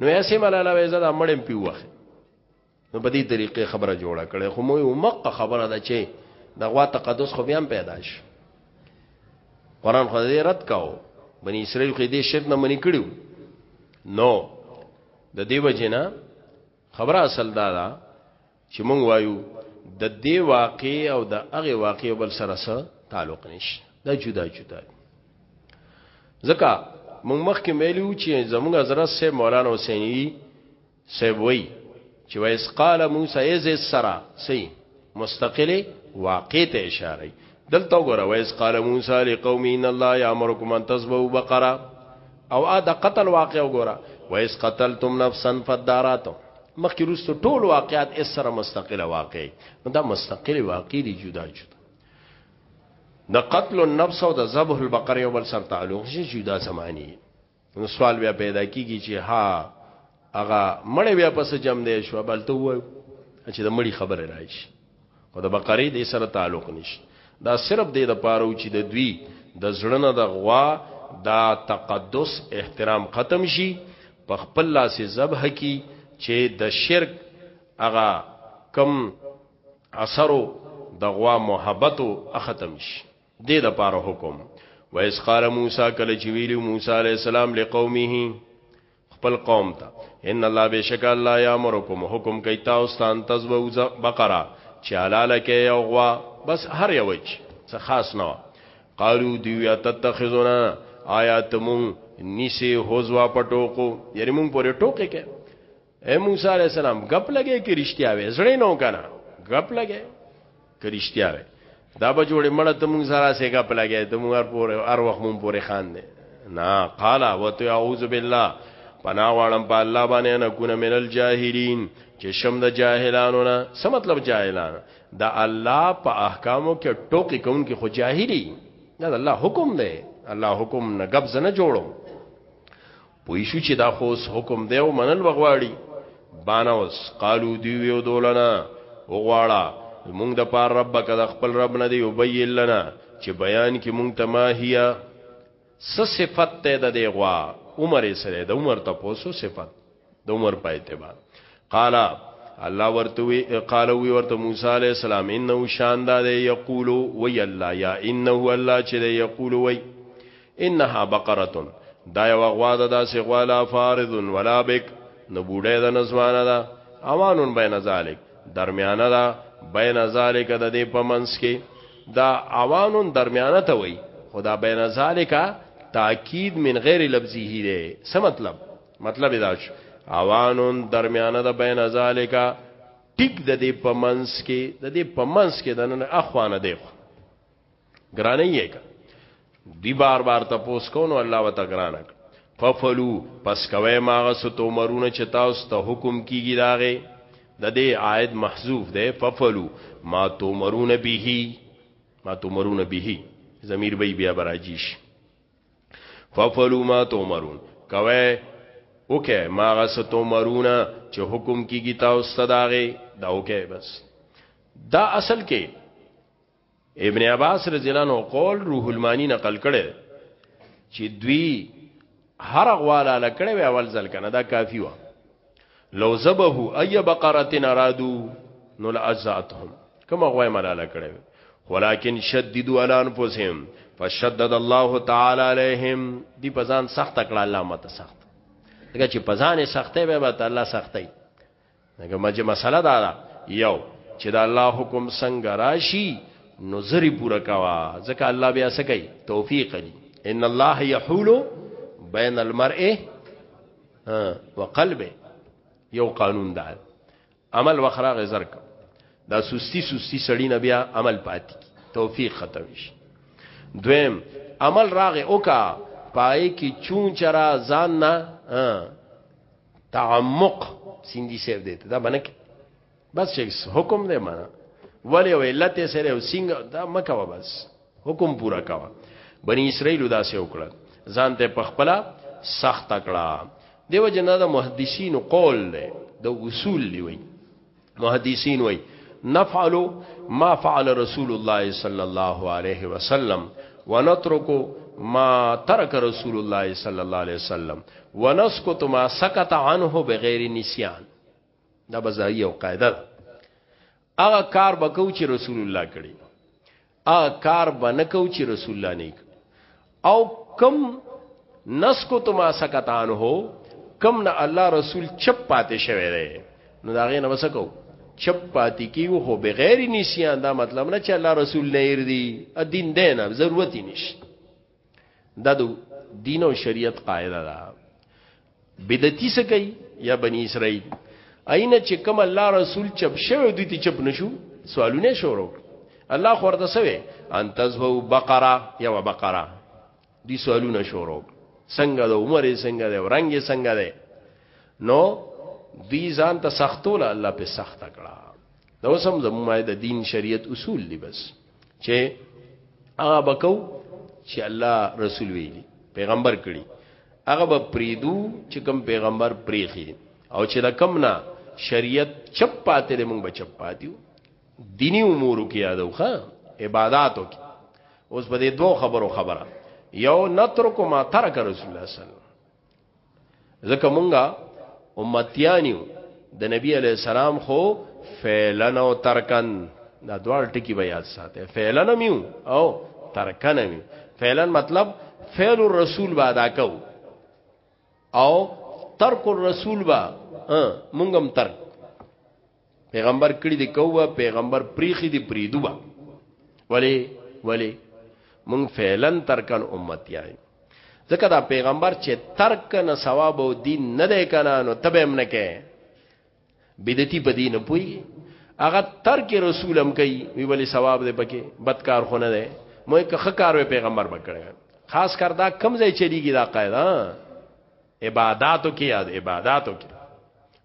نو یې سم لاله وې زړه مړم پیوخه نو په دې طریقې خبره جوړه کړي خو مو یو مقه خبره ده چې د غوا تقدس خو بیا پیدا شي قران خو دې رد کاو بنی اسرائیل خو دې شرک نه منی کړیو نو د دیو جنا خبره اصل دا ده چې مونږ وایو د دې واقع او د هغه واقع بل سره سره تعلق نشته دا جدا جدا دي ځکه مونږ مخکې ویلو چې زمونږ حضرت سه مولانا حسینی صاحب وی چې وایس قال موسی از سرا سی مستقله واقع ته اشاره دلته وګوره وایس قال موسی لقوم ان الله یامرکم ان تذبحوا بقره او ا د قتل واقع وګوره وایس قتلتم نفسا فداراتم مخکې روستو ټول واقعات اس سره مستقله واقع نو دا مستقله واقع دي جدا جدا د قتل النفس او د ذبح البقره یو بل سره تعلق شي جدا زماني نو سوال بیا پیدا کیږي چې ها هغه مړ بیا پس جام دی شو بل ته وایو چې د مړی خبره راشي او د بقره دې سره تعلق نشته دا صرف دې د پاره چې د دوی د زړه د غوا دا تقدس احترام ختم شي په خپل لاس ذبح کی چې د شرک هغه کم اثرو د غوا محبتو ختم شي دې د پاره حکم و اس قال موسی کله چې ویلی موسی علی السلام لقومه خپل قوم ته ان الله بشک الله یامرکم حکم کوي تاسو ته تزو بقره چې حلاله کې یو غوا بس هر یو چ څه خاص نه قالو دیو تتخذونا آیات مون نیسی هوزوا پټوکو یعنی مون پورې ټوکې کې اے موسی علیہ السلام غپ لګې کې رښتیا وې زړې نو کنه غپ لګې کې رښتیا وې دا به جوړې مړ ته مونږ سره سه غپ لګې ته مونږ هر پورې هر وخت مونږ پورې خان دې نا قال وتو اعوذ بالله پنا واړم په الله باندې نه کو نه ملل جاهلین چې شم د جاهلانو نه څه مطلب جاهلان دا الله په احکامو کې ټوکی کون کې خو جاهلی دا الله حکم دی الله حکم نه غب زنه جوړو پوی شو چې دا خوس حکم دی او منل بغواړي بانوس قالو دی یو دولنا وغواړه مونږ د پار رب کده خپل رب نه دی وبین لنا چې بیان کې مونږ ته ما هيا س صفت ته د دی غوا عمر سره د عمر ته پوسو صفت د عمر په اعتبار قالا الله ورته وی قال وی ورته موسی علی السلام انه شان دا یقول وی الله یا انه الله چې یقول وی انها بقره دا یو غوا ده داسې غوا لا فارض ولا بک نه بوډۍ ده نه ځوانه ده عوان بین ذالک درمیانه ده بین ذالک د دې په منځ کې دا عوان درمیانه ته وي خدا بین ذالک تاکید من غیر لفظی هی ده څه مطلب مطلب دا چې عوان درمیانه ده بین ذالک ټیک د دې په منځ کې د دې په منځ کې د نن اخوانه دی خو ګرانه یې کا دی بار بار تپوس کو نو الله وتا ګرانه ففلو پس کوي ماغه ستو مرونه چې تاسو ته حکم کیږي داغه د دې آیت محذوف ده ففلو ما تو مرونه به ما تو مرونه به ضمیر به بیا براجیش ففلو ما تو مرون کوي اوکه ماغه ستو مرونه چې حکم کیږي تاسو ته داغه دا اوکه بس دا اصل کې ابن عباس رضی الله عنه قول روح المانی نقل کړي چې دوی هر غواله لکړې وی اول ځل کنه دا کافی و لو زبه ای بقرتن ارادو نو لازاتهم کما غوای ملاله کړې ولکن شددوا علی انفسهم فشدد الله تعالی علیهم دی پزان سخت کړه الله مت سخت دغه چې پزان سختې به به الله سختې دغه مجه مسله دا ده یو چې دا الله حکم څنګه راشي نو زری پورا کوا ځکه الله بیا سکی توفیق دی ان الله یحول بین المرء وقلبه یو قانون ده عمل وخرا غزر کا دا سستی سستی سړی نه بیا عمل پاتې توفیق ختم شي دویم عمل راغه اوکا پای کی چون چرا ځان نه تعمق سیندی سیب دی دا بنک بس شیخ حکم دی معنا ولی او علت سره او سنگ دا مکوا بس حکم پورا کوا بنی اسرائیل دا سه وکړه ځان ته پخپلا سخت کړه دیو جنا د محدثین قول دی د اصول دی وی محدثین وای نفعل ما فعل رسول الله صلی الله علیه وسلم ونترک ما ترک رسول الله صلی الله علیه وسلم ونسکت ما سکت عنه بغیر نسیان دا بزایی او قاعده ده هغه کار بکو چې رسول الله کړی ا کار بنکو چې رسول الله نه او کم نسکو تما سکتان هو کم نه الله رسول چپ پاتې شوی دی نو دا غي نه وسکو چپ پاتې کیو هو بغیر نسیان دا مطلب نه چې الله رسول نه ير دی ا دین دینه ضرورت نشته دا د دین او شریعت قاعده ده بدعتي څه کوي یا بنی اسرائیل اينه چې کوم الله رسول چپ شوی دوی ته چپ نشو سوالونه شروع الله خورته سوي ان تزو بقره یا بقره دي سوالونه شروع څنګه د عمر څنګه د رنگ څنګه ده نو دی ځان ته سختول الله په سخت کړه دا اوس هم زموږ د دین شریعت اصول دی بس چې هغه بکو چې الله رسول ویلي پیغمبر کړي هغه به پریدو چې کوم پیغمبر پریخي او چې د کم نه شریعت چپ پاتې د موږ بچپ پاتیو دینی امورو کې یادو ښا عبادتو کې اوس به دې دوه خبرو خبره یو نترک ما ترک رسول الله صلی الله علیه وسلم ځکه مونږه امتیانیو د نبی علی السلام خو فعلن او ترکن دا دوړ ټکی به یاد ساته فعلن میو او ترکن میو فعلن مطلب فعل الرسول با ادا کو او ترک الرسول با مونږم ترک پیغمبر کړي دي کوه پیغمبر پریخي دي پریدو با ولی ولی مونږ فعلا ترکن امت یای ځکه دا پیغمبر چې ترک نه ثواب او دین نه دی کنه نو تبه هم نه کې بدعتي په دین پوي هغه ترک رسول هم کوي وی ولی ثواب دی پکې بدکار خو نه دی مو یک خکار پیغمبر بکړه خاص کر دا کم ځای چلیږي دا قاعده عباداتو کې یاد عباداتو کې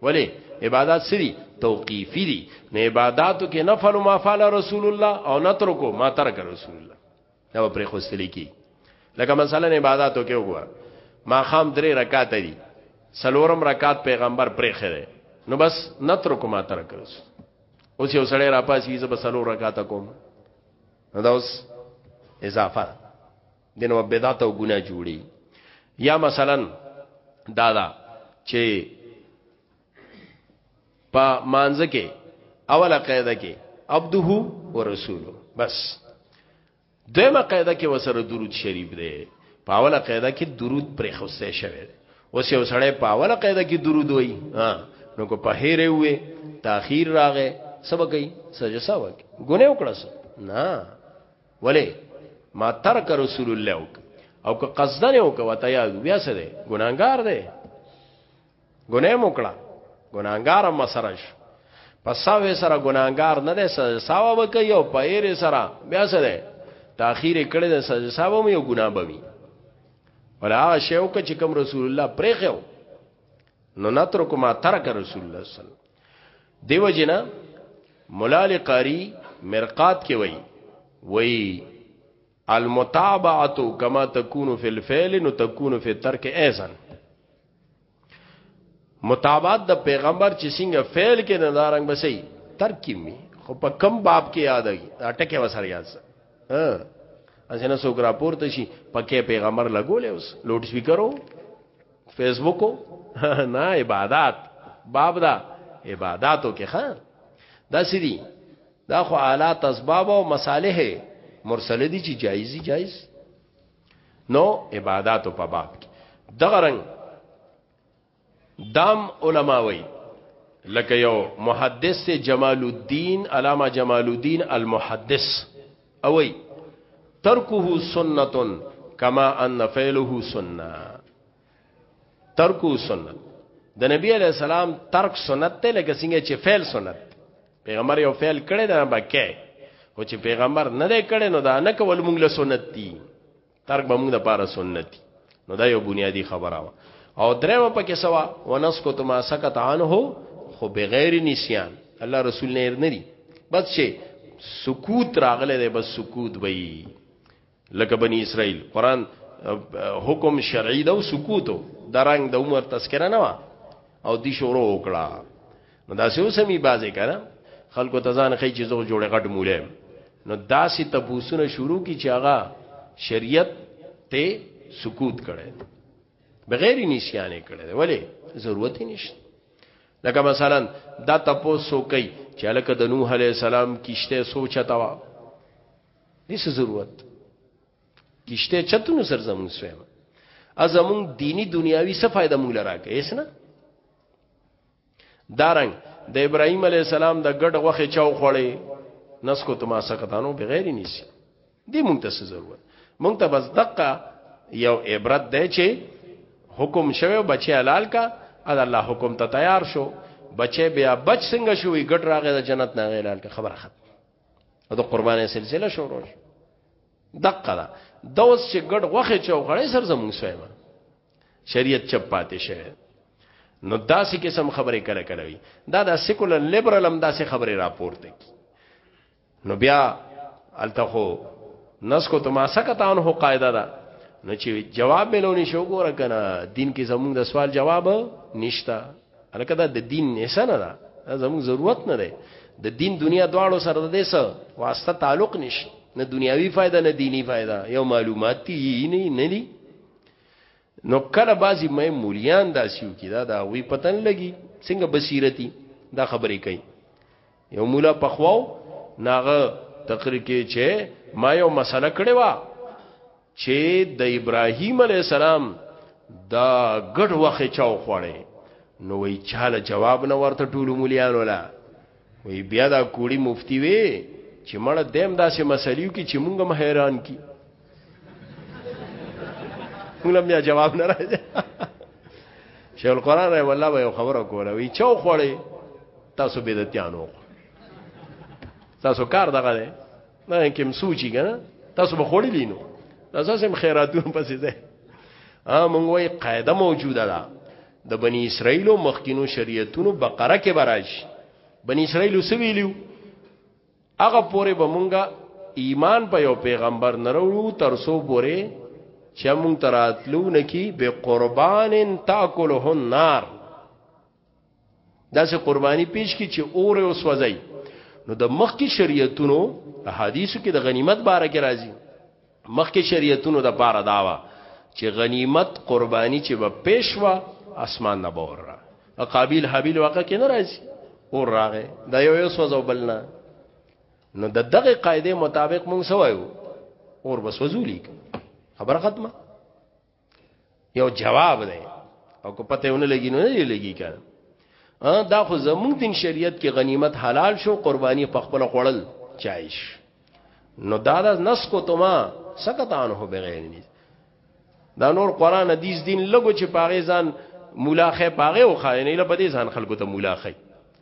ولی عبادت سری توقیفی دی نه عبادتو کې نفل ما فعل رسول الله او نترکو ما ترک رسول الله دا پرې خوستل کی لکه مثلا عبادتو کې وګوره ما خام درې رکعات دي سلورم رکعات پیغمبر پرې خره نو بس نترکو ما ترک رسول اوس یو سړی را پاسي زب سلور رکعات کوم نو دا اوس اضافه دنه بدعت او ګناه جوړي یا مثلا دا دا چې په مانځ کې اوله قاعده کې عبده او رسوله بس دیمه قاعده کې وسره درود شریف دی په اوله قاعده کې درود پر خوسته شوی اوس یو سړی په اوله قاعده کې درود وای نو کو په هیره وې تاخير راغې سبا کوي سجسا وکي ګونه وکړه نه ولی ما ترک رسول الله وک او که قصدن یو کو تا یاد بیا څه دی ګناګار دی ګناه موکړه ګناګار هم سرش پساوې سره ګناګار نه دی ساوا وکي او پیر سره بیا څه دی تاخیر کړي د سزا ساوا مې ګناه بوي ولا هغه شی وک چې کوم رسول الله پرېخو نو نترک ما ترک رسول الله صلی الله علیه وسلم دیو جنا مولا لقاری مرقات کې وای وای المتابعه کما تكون فی الفعل نو تكون فی ترک ایزن متابعت د پیغمبر چې څنګه فعل کې نه دارنګ بسې ترک کې می خو په کم باب کې یاد ای اٹکه وسره یاد ها اسنه سو ګراپور ته شي پکې پیغمبر لګولې اوس لوډ سپیکرو فیسبوک نه عبادت باب دا عبادتو کې ښه دا سړي دا خو آلات اسباب او مصالح مرسله دي چې جایزي جایز نو عبادتو په باب کې دغه رنګ دام علما وایي لکه یو محدث جمال الدین علامه جمال الدین المحدث اوي ترکه سنتن کما ان فعله سنه ترکو سنت د نبی علی السلام ترک سنت ته لکه څنګه چې فعل سنت پیغمبر یو فعل کړی دا بکې او چې پیغمبر نه دی کړی نو دا نه کول مونږ له سنت دي ترک به موږ د پاره سنت دي نو دا یو بنیادی خبره وا او درېمه پکې سوا ونسکو تما سکت عنه خو بغیر نسیان الله رسول نه نه دي بس شي سکوت راغله ده بس سکوت وي لکه بنی اسرائیل قران حکم شرعي دا سکوتو درنګ د عمر تذکرہ نه او دي شروع وکړه نو دا سه اوسمي بازي کنه خلکو ته ځان خي چې زو جوړه غټ موله نو دا سه تبوسونه شروع کی چې هغه شریعت ته سکوت کړي بغیر نشانه کړي ولی ضرورت نشته لکه مثلا دا تپوسو کوي چې لکه د نوح علی السلام کیشته سوچا تا وا هیڅ ضرورت کیشته چتونو سر زمون سویم ازمون دینی دنیاوی څه فائدہ مولا راکې اسنه دارنګ د دا ابراهيم عليه السلام د ګډ غوخه چاو خوړې نسکو تما سکتانو بغیر نیسی دی مونږ ته ضرورت مونږ ته بس دقه یو عبرت دی چې حکم شوه بچی حلال کا ادا الله حکم ته تیار شو بچی بیا بچ څنګه شوی ګډ راغی د جنت نه غیلال کا خبره ختم او د قربانې سلسله شروع دقه دا دوس چې ګډ غوخه چاو خوړې سر زمونږ سویمه شریعت چپ پاتې شه نو داسې قسم خبرې کله کله وي دا د سیکولر لیبرل هم داسې خبرې راپورته کی نو بیا التخو نس کو تما سکتان هو قاعده ده نو چې جواب ملونی شو ګوره کنه دین کې زموږ د سوال جواب نشتا الکه دا د دین نشه نه ده زموږ ضرورت نه ده د دین دنیا دواړو سره د دې سره واسطه تعلق نشته نه دنیاوی فائدہ نه دینی فائدہ یو معلوماتي نه نه دي نو کله بازي مې مولیان داسیو کی دا دا وی پتن لګي څنګه بصیرتی دا خبرې کوي یو مولا پخواو ناغه تقریر کې چې ما یو مسله کړې و چې د ابراهیم علی السلام دا ګډ وخت چاو خوړې نو وی چاله جواب نه ورته ټول مولیان ولا وی بیا دا کوړی مفتی وی چې مړه دیم داسې مسلیو کې چې مونږ هم حیران کی موږ بیا جواب نه راځي شیخ القران رحم الله به خبره کوله وی چاو خوړی تاسو بدعتانو تاسو کار دغه دی نه کوم سوچي کنه تاسو به خوړی لینو تاسو سم خیراتون پسې ده ا مونږ وی قاعده موجوده ده د بنی اسرائیلو مخکینو شریعتونو بقره کې براج بنی اسرائیلو سویلیو هغه پوره به مونږه ایمان په یو پیغمبر نرولو تر سو پوره چې مونږ تراتلو نکی به قربان تاکله النار داسې قرباني پیش کی چې اور او سوځي نو د مخ کی شریعتونو حدیثو کې د غنیمت باره کې راځي مخکې شریعتونو د پاره داوا چې غنیمت قربانی چې به پیش وا اسمان نه باور را قابیل حابیل واقع کې نه راځي اور راغې دا یو یو سوځو بلنا نو د دغه قاعده مطابق مونږ سوایو اور بسوځولې خبر ختمه یو جواب دی او کو پته ونه لګی نو نه لګی کنه دا خو زمونږ دین شریعت کې غنیمت حلال شو قربانی په خپل خړل چایش نو دا د نس کو تما سکت انه بغیر نه دا نور قران حدیث دین لګو چې پاغه ځان مولا خې پاغه او خاینې له بدې ځان خلکو ته مولا خې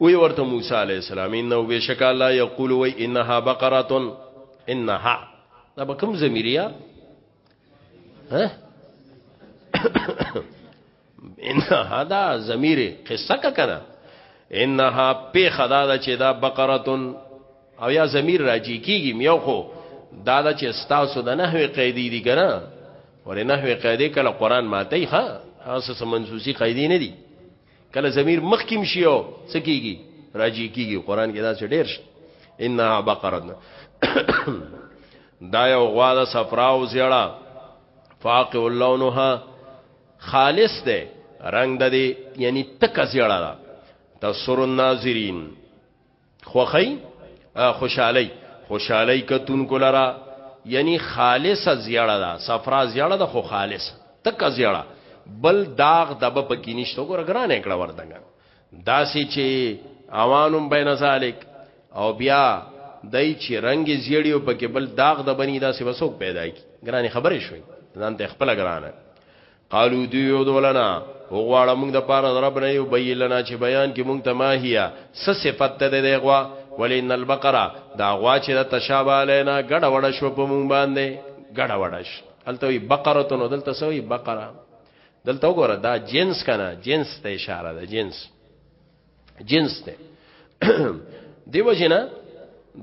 وی ورته موسی علی السلام انه بشک الله یقول وی انها بقره انها دا به کوم زمیریا ها انها دا زمیر قصه کا کنه انها په خدا دا چې دا بقره او یا زمیر راجی کیږي میو خو دا دا چې ستاسو د نحوی قیدی دي کنه ورنه نحوی قیدی کله قران ماته ښه خاصه منسوسی قیدی نه دي کله ضمیر مخکیم شي او سکیږي راځي کیږي قران کې دا څه ډیر شي انها بقره دا یو غوا د صفرا او زیړه فاق اللونها خالص ده رنگ د دې یعنی تک زیړه ده تسر الناظرین خوخی خوشحالی خوشحالی کتون کولرا یعنی خالص زیړه دا صفرا زیړه د خو خالص تک زیړه بل داغ دبه پکې نشته ګور ګران کړه وردنګ داسې چې اوانم بین ذالک او بیا دای چې رنگ زیړیو پکې بل داغ د بنی داسې وسوک پیدا کی ګران خبرې شوي ځان ته خپل ګرانه قالو دیو دولنا وغواړه موږ د پاره رب نه یو بیان لنا چې بیان کې موږ ته ماهیا س صفت ته دی غوا ولین البقره دا غوا چې د تشابه لینا ګډه وډه شو په موږ باندې ګډه وډه شو هلته وی بقره ته نو دلته سوی بقره دلته وګوره دا جنس کنه جنس ته اشاره ده جنس جنس ته دیو جنا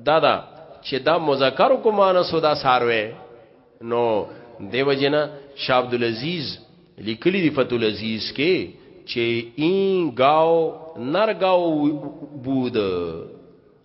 دا دا چې دا مذکر کو مانس دا ساروي نو دیو جنا شاه عبد العزيز لیکلی دی فتو العزيز کې چې این گاو نر گاو بود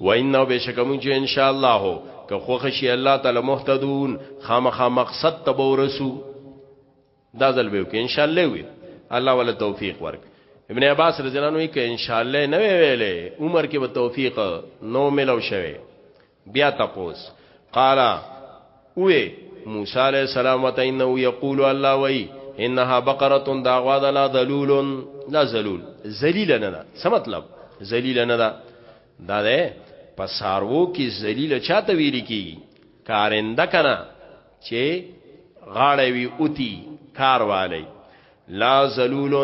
وإنه بشکمون چې ان شاء الله که خوښ شي الله تعالی مهتدون خامخا مقصد ته ورسو دا ځل به کې ان شاء الله وي الله ولا توفیق ورک ابن عباس رضی الله عنه کې ان شاء الله نه ویلې عمر کې به توفیق نو ملو شوه بیا تپوس قالا وې موسی علیہ السلام وته انه یقول الله وی انها بقره داغوا ده لا ذلول لا ذلول ذلیل نه ده څه مطلب ذلیل نه ده دا ده په سارو کې ذلیل چاته ویل کی کارنده کنا چې غاړه وی اوتی کار والی لا ذلول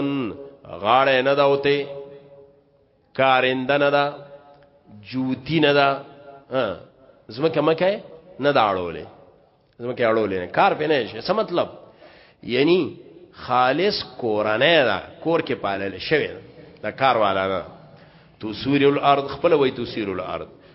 غاړه نه ده اوته کارنده نه ده جوتی نه ده زمکه مکه نه دا اړولې زمکه اړولې نه کار پې نه شي څه مطلب یعنی خالص کورنۍ ده کور کې پالل شوی دا کار والا نه تو سوری الارض خپل وای تو سیر الارض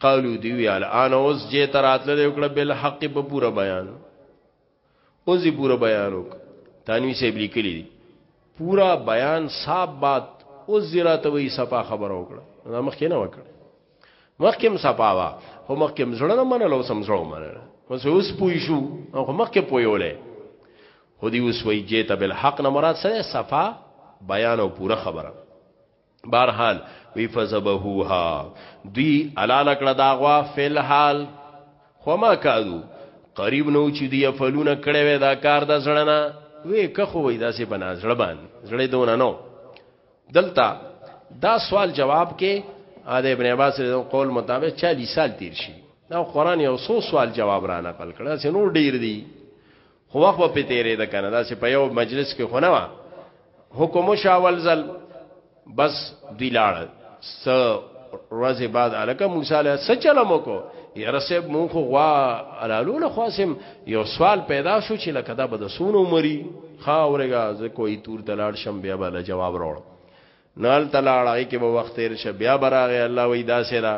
قالو دی وی الان اوس جې تراتل دی وکړه بل حق په پورا بیان اوس دی پورا بیان وک تنوی صاحب لیکلی دی پورا بیان صاحب بات اوس زیراته وی صفه خبر وکړه دا مخ کې نه وکړه مخ کې صفه وا هو مخ کې زړه نه منل او سم زړه منل اوس اوس پوي شو هغه مخ کې پويولې هدي اوس وی جې ته بل حق نه مراد سره صفه بیان او پورا خبره بهرحال وی فذبحوها دوی حلال کړه دا غوا فل حال خو ما کادو قریب نو چې دی فلونه کړه وې دا کار د زړنا وې که خو وې داسې بنا زړه باندې زړه دونه نو دلته دا سوال جواب کې ا د ابن عباس له قول مطابق 40 سال تیر شي دا قران یو سو سوال جواب را نقل کړه چې نور ډیر دی خو وخت په تیرې ده کنه دا چې په یو مجلس کې خونه وا حکم شاول زل بس دی لاړ س ورځې بعد الکه موسی علیه سچلم کو یرسب مون خو غوا علالو له خاصم یو سوال پیدا شو چې لکه دا بد سونو مري خا اورګه ز کوئی تور دلاړ شم بیا بل جواب راوړ نال تلاړه کې به وخت تیر شه بیا براغه الله وی دا سره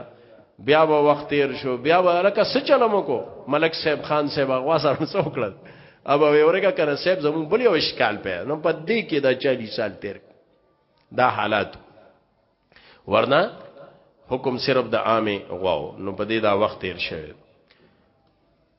بیا به وخت تیر شو بیا به لکه سچلم کو ملک صاحب خان صاحب غوا سره څوکړل اب ورګه کنه صاحب زمون بل یو اشکال په نو په دې کې دا 40 سال تیر دا حالات ورنه حکم صرف د عامه غواو نو په دې دا وخت تیر شوی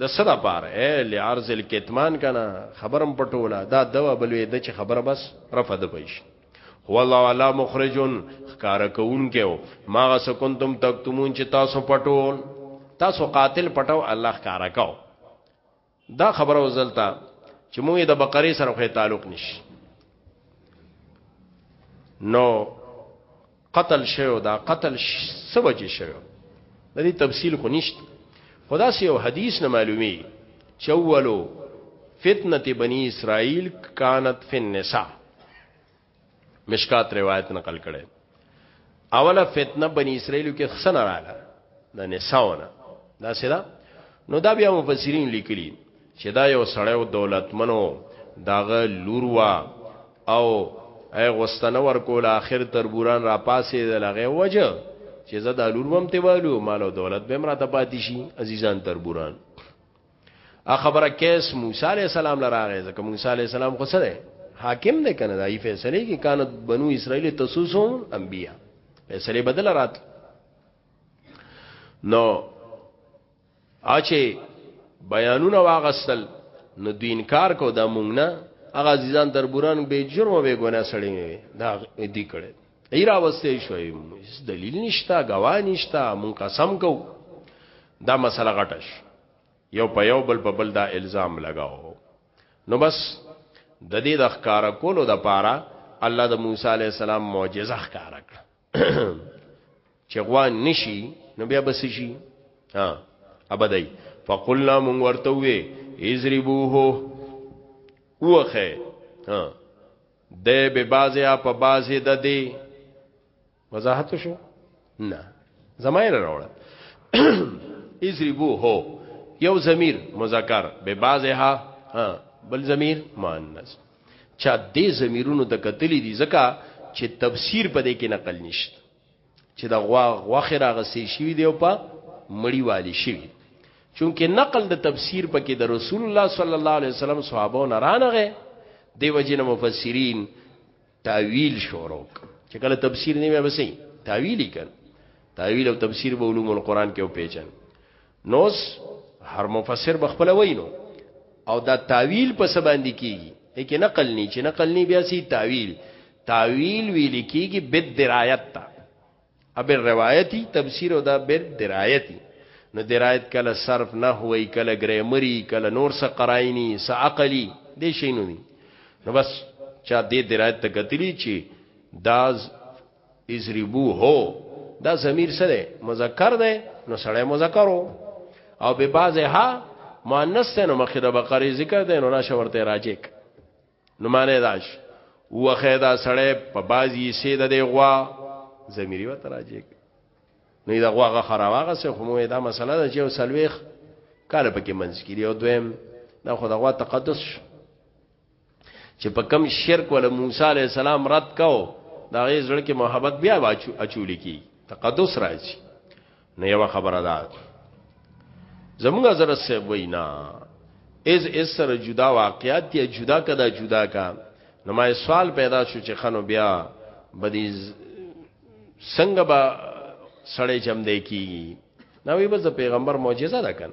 د څه لپاره اے لعرض الکتمان کنه خبرم پټوله دا دوا بلوي د چې خبره بس رفع د پیش هو الله والا مخرجون خکار کوونکو ما غس کنتم تکتمون چې تاسو پټول تاسو قاتل پټو الله خکار کاو دا خبره وزلتا چې موږ د بقره سره خو تعلق نشي نو قتل شوی دا قتل څه وجه شوی د دې تفصیل خو نشته خدا سي یو حدیث نه معلومي چې اولو فتنه بنی اسرائیل کانت فی النساء مشکات روایت نقل کړي اوله فتنه بنی اسرائیل کې خسن رااله د نساونه دا سره نو دا بیا مفسرین لیکلي چی دا یو سړی و دولتمن و دهغه لور وه او هغی غوسته نه ورکوله اخر تربوران راپاڅیدل هغی ووژه چی زه دا لور به هم تبالو او مال او دولت به هم راته پاتی شی عزیزان تربوران ا خبره کیس موسی علی السلام لراغه ځکه موسی علی السلام خو سره حاکم دی کنه دای فیصله کی کان بنو اسرائیل تسوسون انبیا فیصله بدل رات نو اچې بیانونه واغستل نو دوی انکار کو دا مونږ نه هغه عزیزان دربوران به جرم او به ګناه سړی مې دا دی کړي ایرا واستې شوې دلیل نشتا گواه نشتا مونږ قسم کو دا مسله غټش یو په یو بل په بل دا الزام لگاو نو بس د دې د ښکارا کولو د پاره الله د موسی علی السلام معجزه ښکارا کړ چې غوا نشي نو بیا بس شي ها ابدای فقلنا مون ورته وې اذربوه اوخه ها د به بازه په بازه د دې وضاحت شو نه زمایر راوړ اذربوه یو ضمیر مذکر به بازه ها بل ضمیر مؤنث چا دې زمیرونو د قتلې دي ځکه چې تفسیر په دې کې نقل نشته چې د غوا غوخه راغسې شي دی او په مړی والی شي چونکه نقل د تفسیر پکې د رسول الله صلی الله علیه وسلم صحابه نه رانغه دی وجنه مفسرین تعویل شروع چې کله تفسیر نیمه بسې تعویلی کړ تعویل او تفسیر به علوم القرآن کې او پیچن نوس هر مفسر بخپل وینو او دا تعویل په سباندی کیږي لیکن نقل نی چې نقل نی بیا سی تعویل تعویل ویل کیږي بد درایت تا اب روایتی تفسیر او دا بد درایتی نو درایت کله صرف نه وای کله ګرامری کله نور څه قراینی څه عقلی دې شینو نو بس چا دې درایت ته کتلی چې دا اضربو هو دا ضمیر سره مذکر ده نو سړی مذکرو او به بعضها مؤنث نو مخې د بقره ذکر ده نو راشه ورته راجک نو معنی داش وخه دا سړی په بازي سي د دی غوا ضمیر و تراجک نو دا غواغه خراواغه سه خو مو دا مسله ده چې سلويخ کال پکې منځ کړي او دویم دا خو دا غوا تقدس شو چې په کم شرک ول موسی علی السلام رد کو دا غي زړه کې محبت بیا واچو اچول کی تقدس راځي نه یو خبره ده زموږ حضرت سے وینا از اس سره جدا واقعات یا جدا کدا جدا کا نو ما سوال پیدا شو چې خنو بیا بدی څنګه با سړی جمع دی کی نو وی بز پیغمبر معجزه ده کن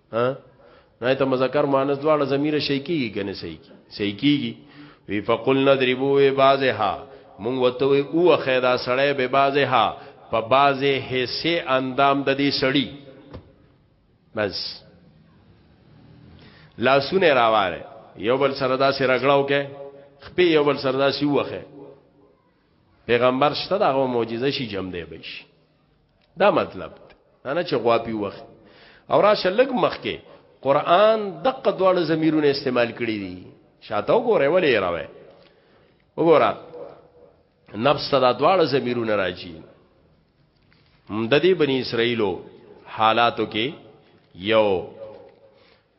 ها نه ته مذکر مؤنث دواړه ضمیر شي کیږي کنه صحیح کی صحیح کیږي وی فقل نضربو وی بازها مونږ وته وی او خیدا سړی به بازها په بازه حصے اندام د دې سړی بس لاسونه راواره یو بل سره دا سره غړاو کې خپې یو بل سره دا سی وخه پیغمبر شته دا معجزه شي جمع دی بش دا مطلب نه چې غواپی وخت او راشه لګ مخ کې قران دقه دواړه زمیرونه استعمال کړی دي شاته وګوره ولې راوي وګوره نفس دا دواړه زمیرونه راځي د دې بنی اسرائیلو حالاتو کې یو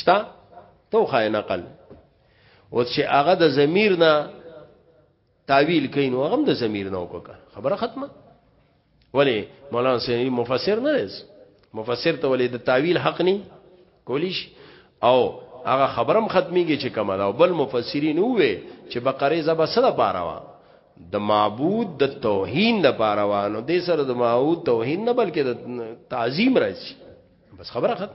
شتا تو خای نقل او چې هغه د ضمیر نه تعویل کین او هغه د ضمیر نه وکړه خبره ختمه ولی مولانا سینی مفسر نه دی مفسر ته ولی د تعویل حق نه کولیش او هغه خبرم ختميږي چې کومه دا بل مفسرین وې چې بقره زبا سره پاره وا د معبود د توهین د پاره وا نو د سره د معبود توهین نه بلکې د تعظیم راځي بس خبره خط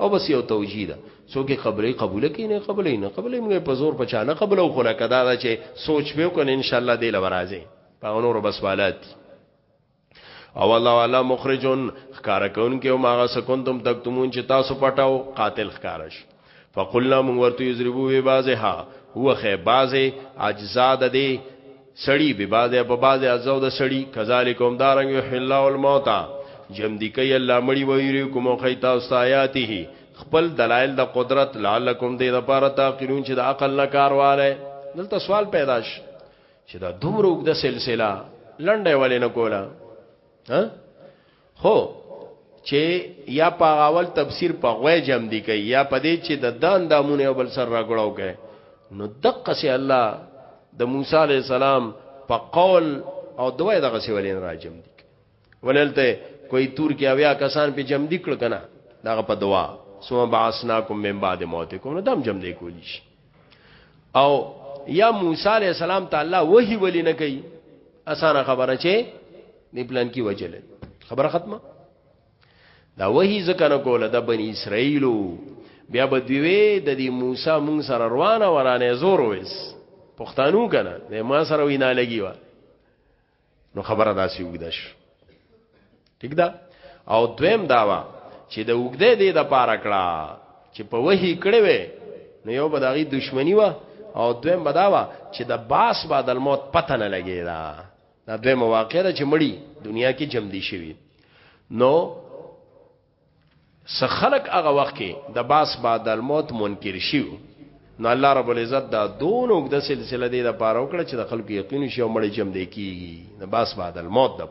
او بس یو توجیه ده څوک قبلې قبول کین نه قبلې نه قبلې موږ په زور پچا نه قبول او خلا کدا دا چې سوچ پیو کنه ان شاء الله دی لورازه په نور بس والات او الله والا مخرجون خکارکون کې او ماغه سکون تم تک تمون چې تاسو پټاو قاتل خکارش فقلنا من ورته یضربو به بازها هو خه بازه اجزا د دې سړی به بازه په بازه اجزا د سړی کذالکوم دارنګ یحی الله الموت جم دی کوي الله مړی ویری کوم خیتا استایاته خپل دلایل د قدرت لعلکم دې د پاره تاقلون چې د عقل نه کارواله دلته سوال پیدا شي چې دا دومره وګد سلسله لنډه ولې نه کوله ها خو چې یا په اول تفسیر په غوې جام دی کوي یا په دې چې د دان دامونه بل سر راګړاو کوي نو دقه سي الله د موسی عليه السلام په قول او دوه دغه سي ولین راجم دي وللته کوئی تور کې اویا کسان په جم دي کړ کنه دغه په دعا سو باسناکم من بعد موتکم نو دم جم دی کولی شي او یا موسی علی السلام تعالی وਹੀ ولی نه کوي اسانه خبره چې دی پلان کی وجل خبره ختمه دا وਹੀ ځکه نه کوله د بنی اسرائیلو بیا به دوی وی د دې موسی مونږ سره روانه ورانه زور وېس پښتنو کنه د ما سره وینا لګی و نو خبره داسې وګدا شو ٹھیک ده او دویم داوا چې د وګدې دې د پاره کړه چې په وਹੀ کړې وې نو یو بداغي دښمنی و او دویم بداوا چې د باس بعد الموت پته نه لګی دا دا دویم واقع ده چې مړی دنیا کې جمع دي شوی نو سخلق هغه وخت کې د باس بعد الموت منکر شیو نو الله رب العزت دا دون او د سلسله دی د پاره وکړه چې د خلکو یقین شي او مړ جمع دی کیږي د باس بعد الموت د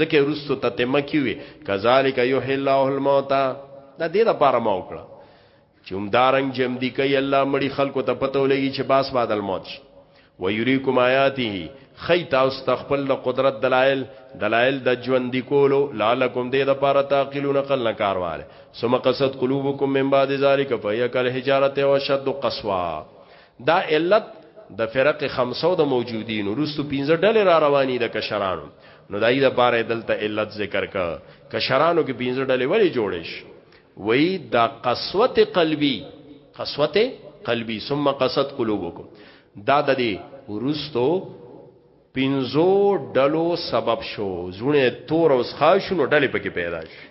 ځکه رستو تتمه کیوي کذالک یحیی الله الموت دا دې د پاره ما وکړه چوم دارنګ جم دی کوي الله مړي خلکو ته پته ولګي چې باس بعد الموت شي و یریکم آیاته خی تاسو تخپل د قدرت دلایل دلایل د ژوند دی کولو لعلکم دې د پاره تعقلون قل نه کارواله ثم قصد قلوبکم من بعد ذلک فهي کل حجارت او شد قسوا دا علت د فرق خمسو د موجودین ورستو پنځه ډلې را رواني د کشرانو نو دای د پاره دلته علت ذکر ک کشرانو کې پنځه ډلې ولی جوړې شي وی دا قسوت قلبی قسوت قلبی ثم قصد قلوبکم دا د دې ورستو پینزو ډلو سبب شو زونه تور او ښا شنو ډلې پکې پیدا شي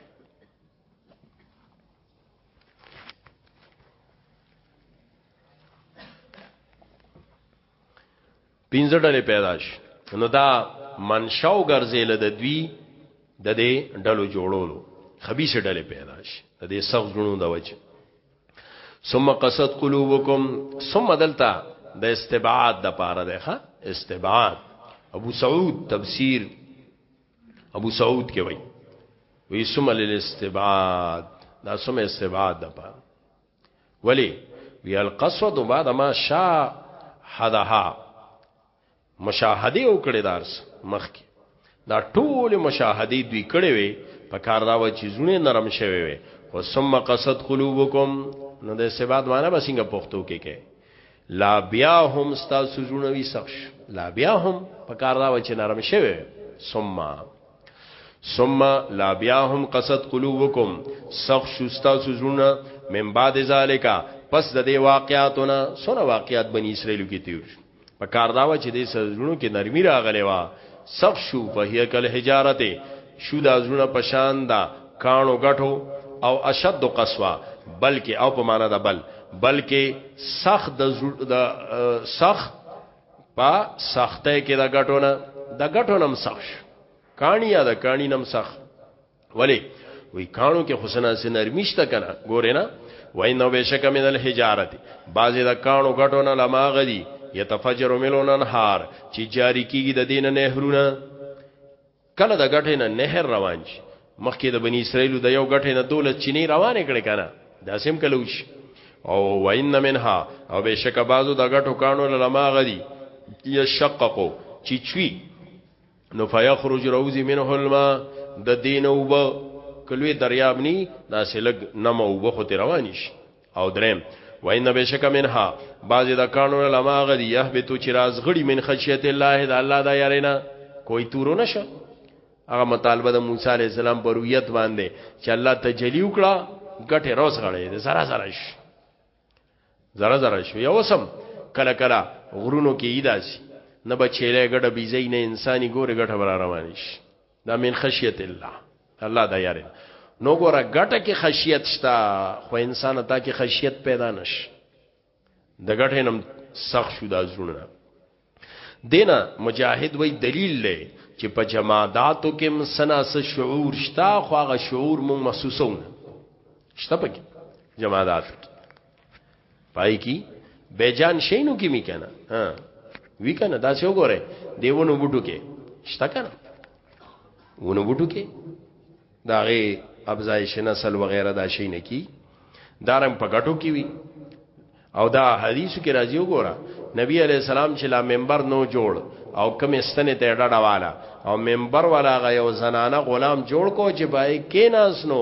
پنځه ډلې پیدا شي نو دا منشاو ګرځي له دوی د دې ډلو جوړولو خبيسه ډلې پیدا شي د دې سخت زړونو د وجه ثم قصد قلوبکم ثم دلتا د استبعاد د پاره ده ښا استبعاد ابو سعود تفسیر ابو سعود کې وای وی ثم للاستبعاد دا ثم استبعاد د پاره ولی وی القصد بعد ما شاهدها مشاهده وکړه دارس مخ کې دا ټول مشاهده دوی کړې وي په کار دا و چې زونه نرم شوي وي خو ثم قصد قلوبکم نو د سباد معنی به څنګه پښتو کې کې لا بیا هم ستاسو زونه وي سخش لا بیا هم په کار دا و چې نرم شوي ثم ثم لا بیاهم قصد قلوبکم سخ شستا سزونه من بعد ذالک پس د دې واقعاتونه سونه واقعات بنی اسرائیل کې تیر شو په کار داوا چې دې سزونه کې نرمي راغلی وا سخ شو فهیه کل حجارته شو دا زونه پشان دا کانو غټو او اشد قسوا بلکې او په معنا دا بل بلکې سخت د سخت په سختۍ کې د غټو نه د غټو نم سخ شو کانی یا د کانی نم سخ ولی وی کانو کې حسنا سي نرمیشته کنه ګورې نه وای نو بشک من الحجارت بعضی د کانو غټو نه لما غدي یتفجر ملون انهار چې جاری کیږي د دین نهرونه کله د غټې نه نهر روان شي مخکې د بنی اسرائیل د یو غټې نه دوله چینی روانې کړي کنه دا سم کله وشي او وین منها او بشک بازو د غټو کانو لما غدي یشققو چی چوی نو فیخرج روزی منه الماء د دین او به کلوې دریاب ني دا سلګ نمو وبخو ته رواني شي او دریم وان بشک منها بعض د کانو علما غدی یهبتو چې راز غړي من خشیت الله د الله دا یارینا کوئی تورو نشه هغه مطالبه د موسی علی السلام پر رؤیت باندې چې الله تجلی وکړه ګټه روز غړي د زرا زرا شي زرا زرا شي یو سم کله کله غرونو کې ایداسي نه بچیلې ګډه بيزي نه انساني ګوره ګټه برا روان شي دا من خشیت الله الله دا یاره نو ګوره ګټه کې خشیت شتا خو انسان ته کې خشیت پیدا نش د ګټه نم سخ شو دا زړه دینا مجاهد وای دلیل لې چې په جماعاتو کې مسنا سه شعور شتا خو هغه شعور مون محسوسونه شته پکې جماعات پای کی بیجان شینو کی می کنه ها وی کنه دا څه وګوره دیونو بوټو کې شته کنه ونو بوټو کې دا غي ابزایش نسل وغیرہ دا شي نه کی دارم پکټو کی وی او دا حدیث کې راځي وګوره نبی علی السلام چې لا منبر نو جوړ او کم استنه ته ډډه والا او منبر والا غ یو زنانه غلام جوړ کو چې بای کې ناس نو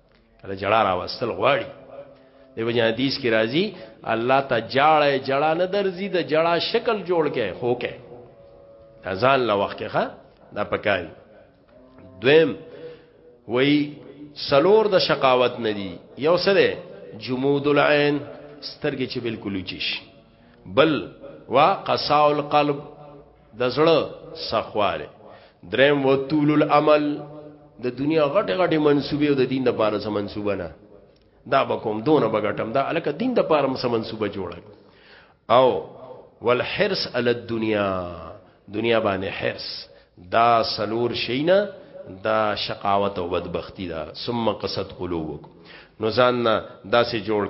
دا جړه راوستل غواړي د وجه حدیث کې راځي الله ته جاړه جړه نه درځي د جړه شکل جوړ کې خو کې ځان له وخت کې ښه دا پکاري دویم وای سلور د شقاوت نه دی یو سره جمود العين سترګې چې بالکل چیش بل وا قصاء القلب د زړه سخواله دریم و طول العمل د دنیا غټه غټه منسوبه او د دین د پاره سم منسوبه نه دا بکوم دونه بغټم دا الکه دین د پاره سم منسوبه جوړه او والحرس علی الدنیا دنیا باندې حرس دا سلور شینا دا شقاوت او بدبختی دا ثم قصد قلوبک نو ځان دا سه جوړ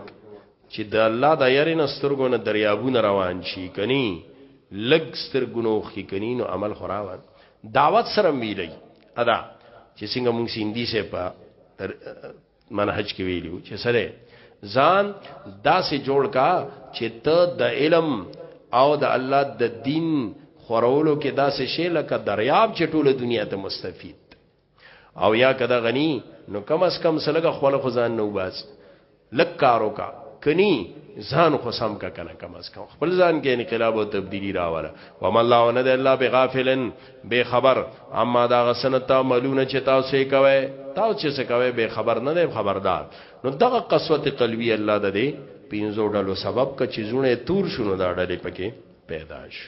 چې د الله د یاري نه سترګو نه دریابونه روان شي کني لګ سترګونو خې کني نو عمل خراوان دعوت سره ویلي ادا چې څنګه مونږ سیندي سه په منهج کې ویلو چې سره ځان داسې جوړ کا چې ته د علم او د الله د دین خورولو کې داسې شی لکه دریاب چې ټوله دنیا ته مستفید او یا کدا غنی نو کم اس کم سلګه خپل خزان نو باز لک کارو کا کنی ځان خو سم کا کنه کم از کم خپل ځان کې انقلاب او تبدیلی راواله و ما الله ند الله بغافلن بے خبر اما دا غسن تعملون چې تاسو یې کوي تاسو چې څه کوي بے خبر نه دی خبردار نو دغه قسوت قلبی الله د دې پینځو ډلو سبب ک چې زونه تور شونه دا ډلې پکې پیدا شي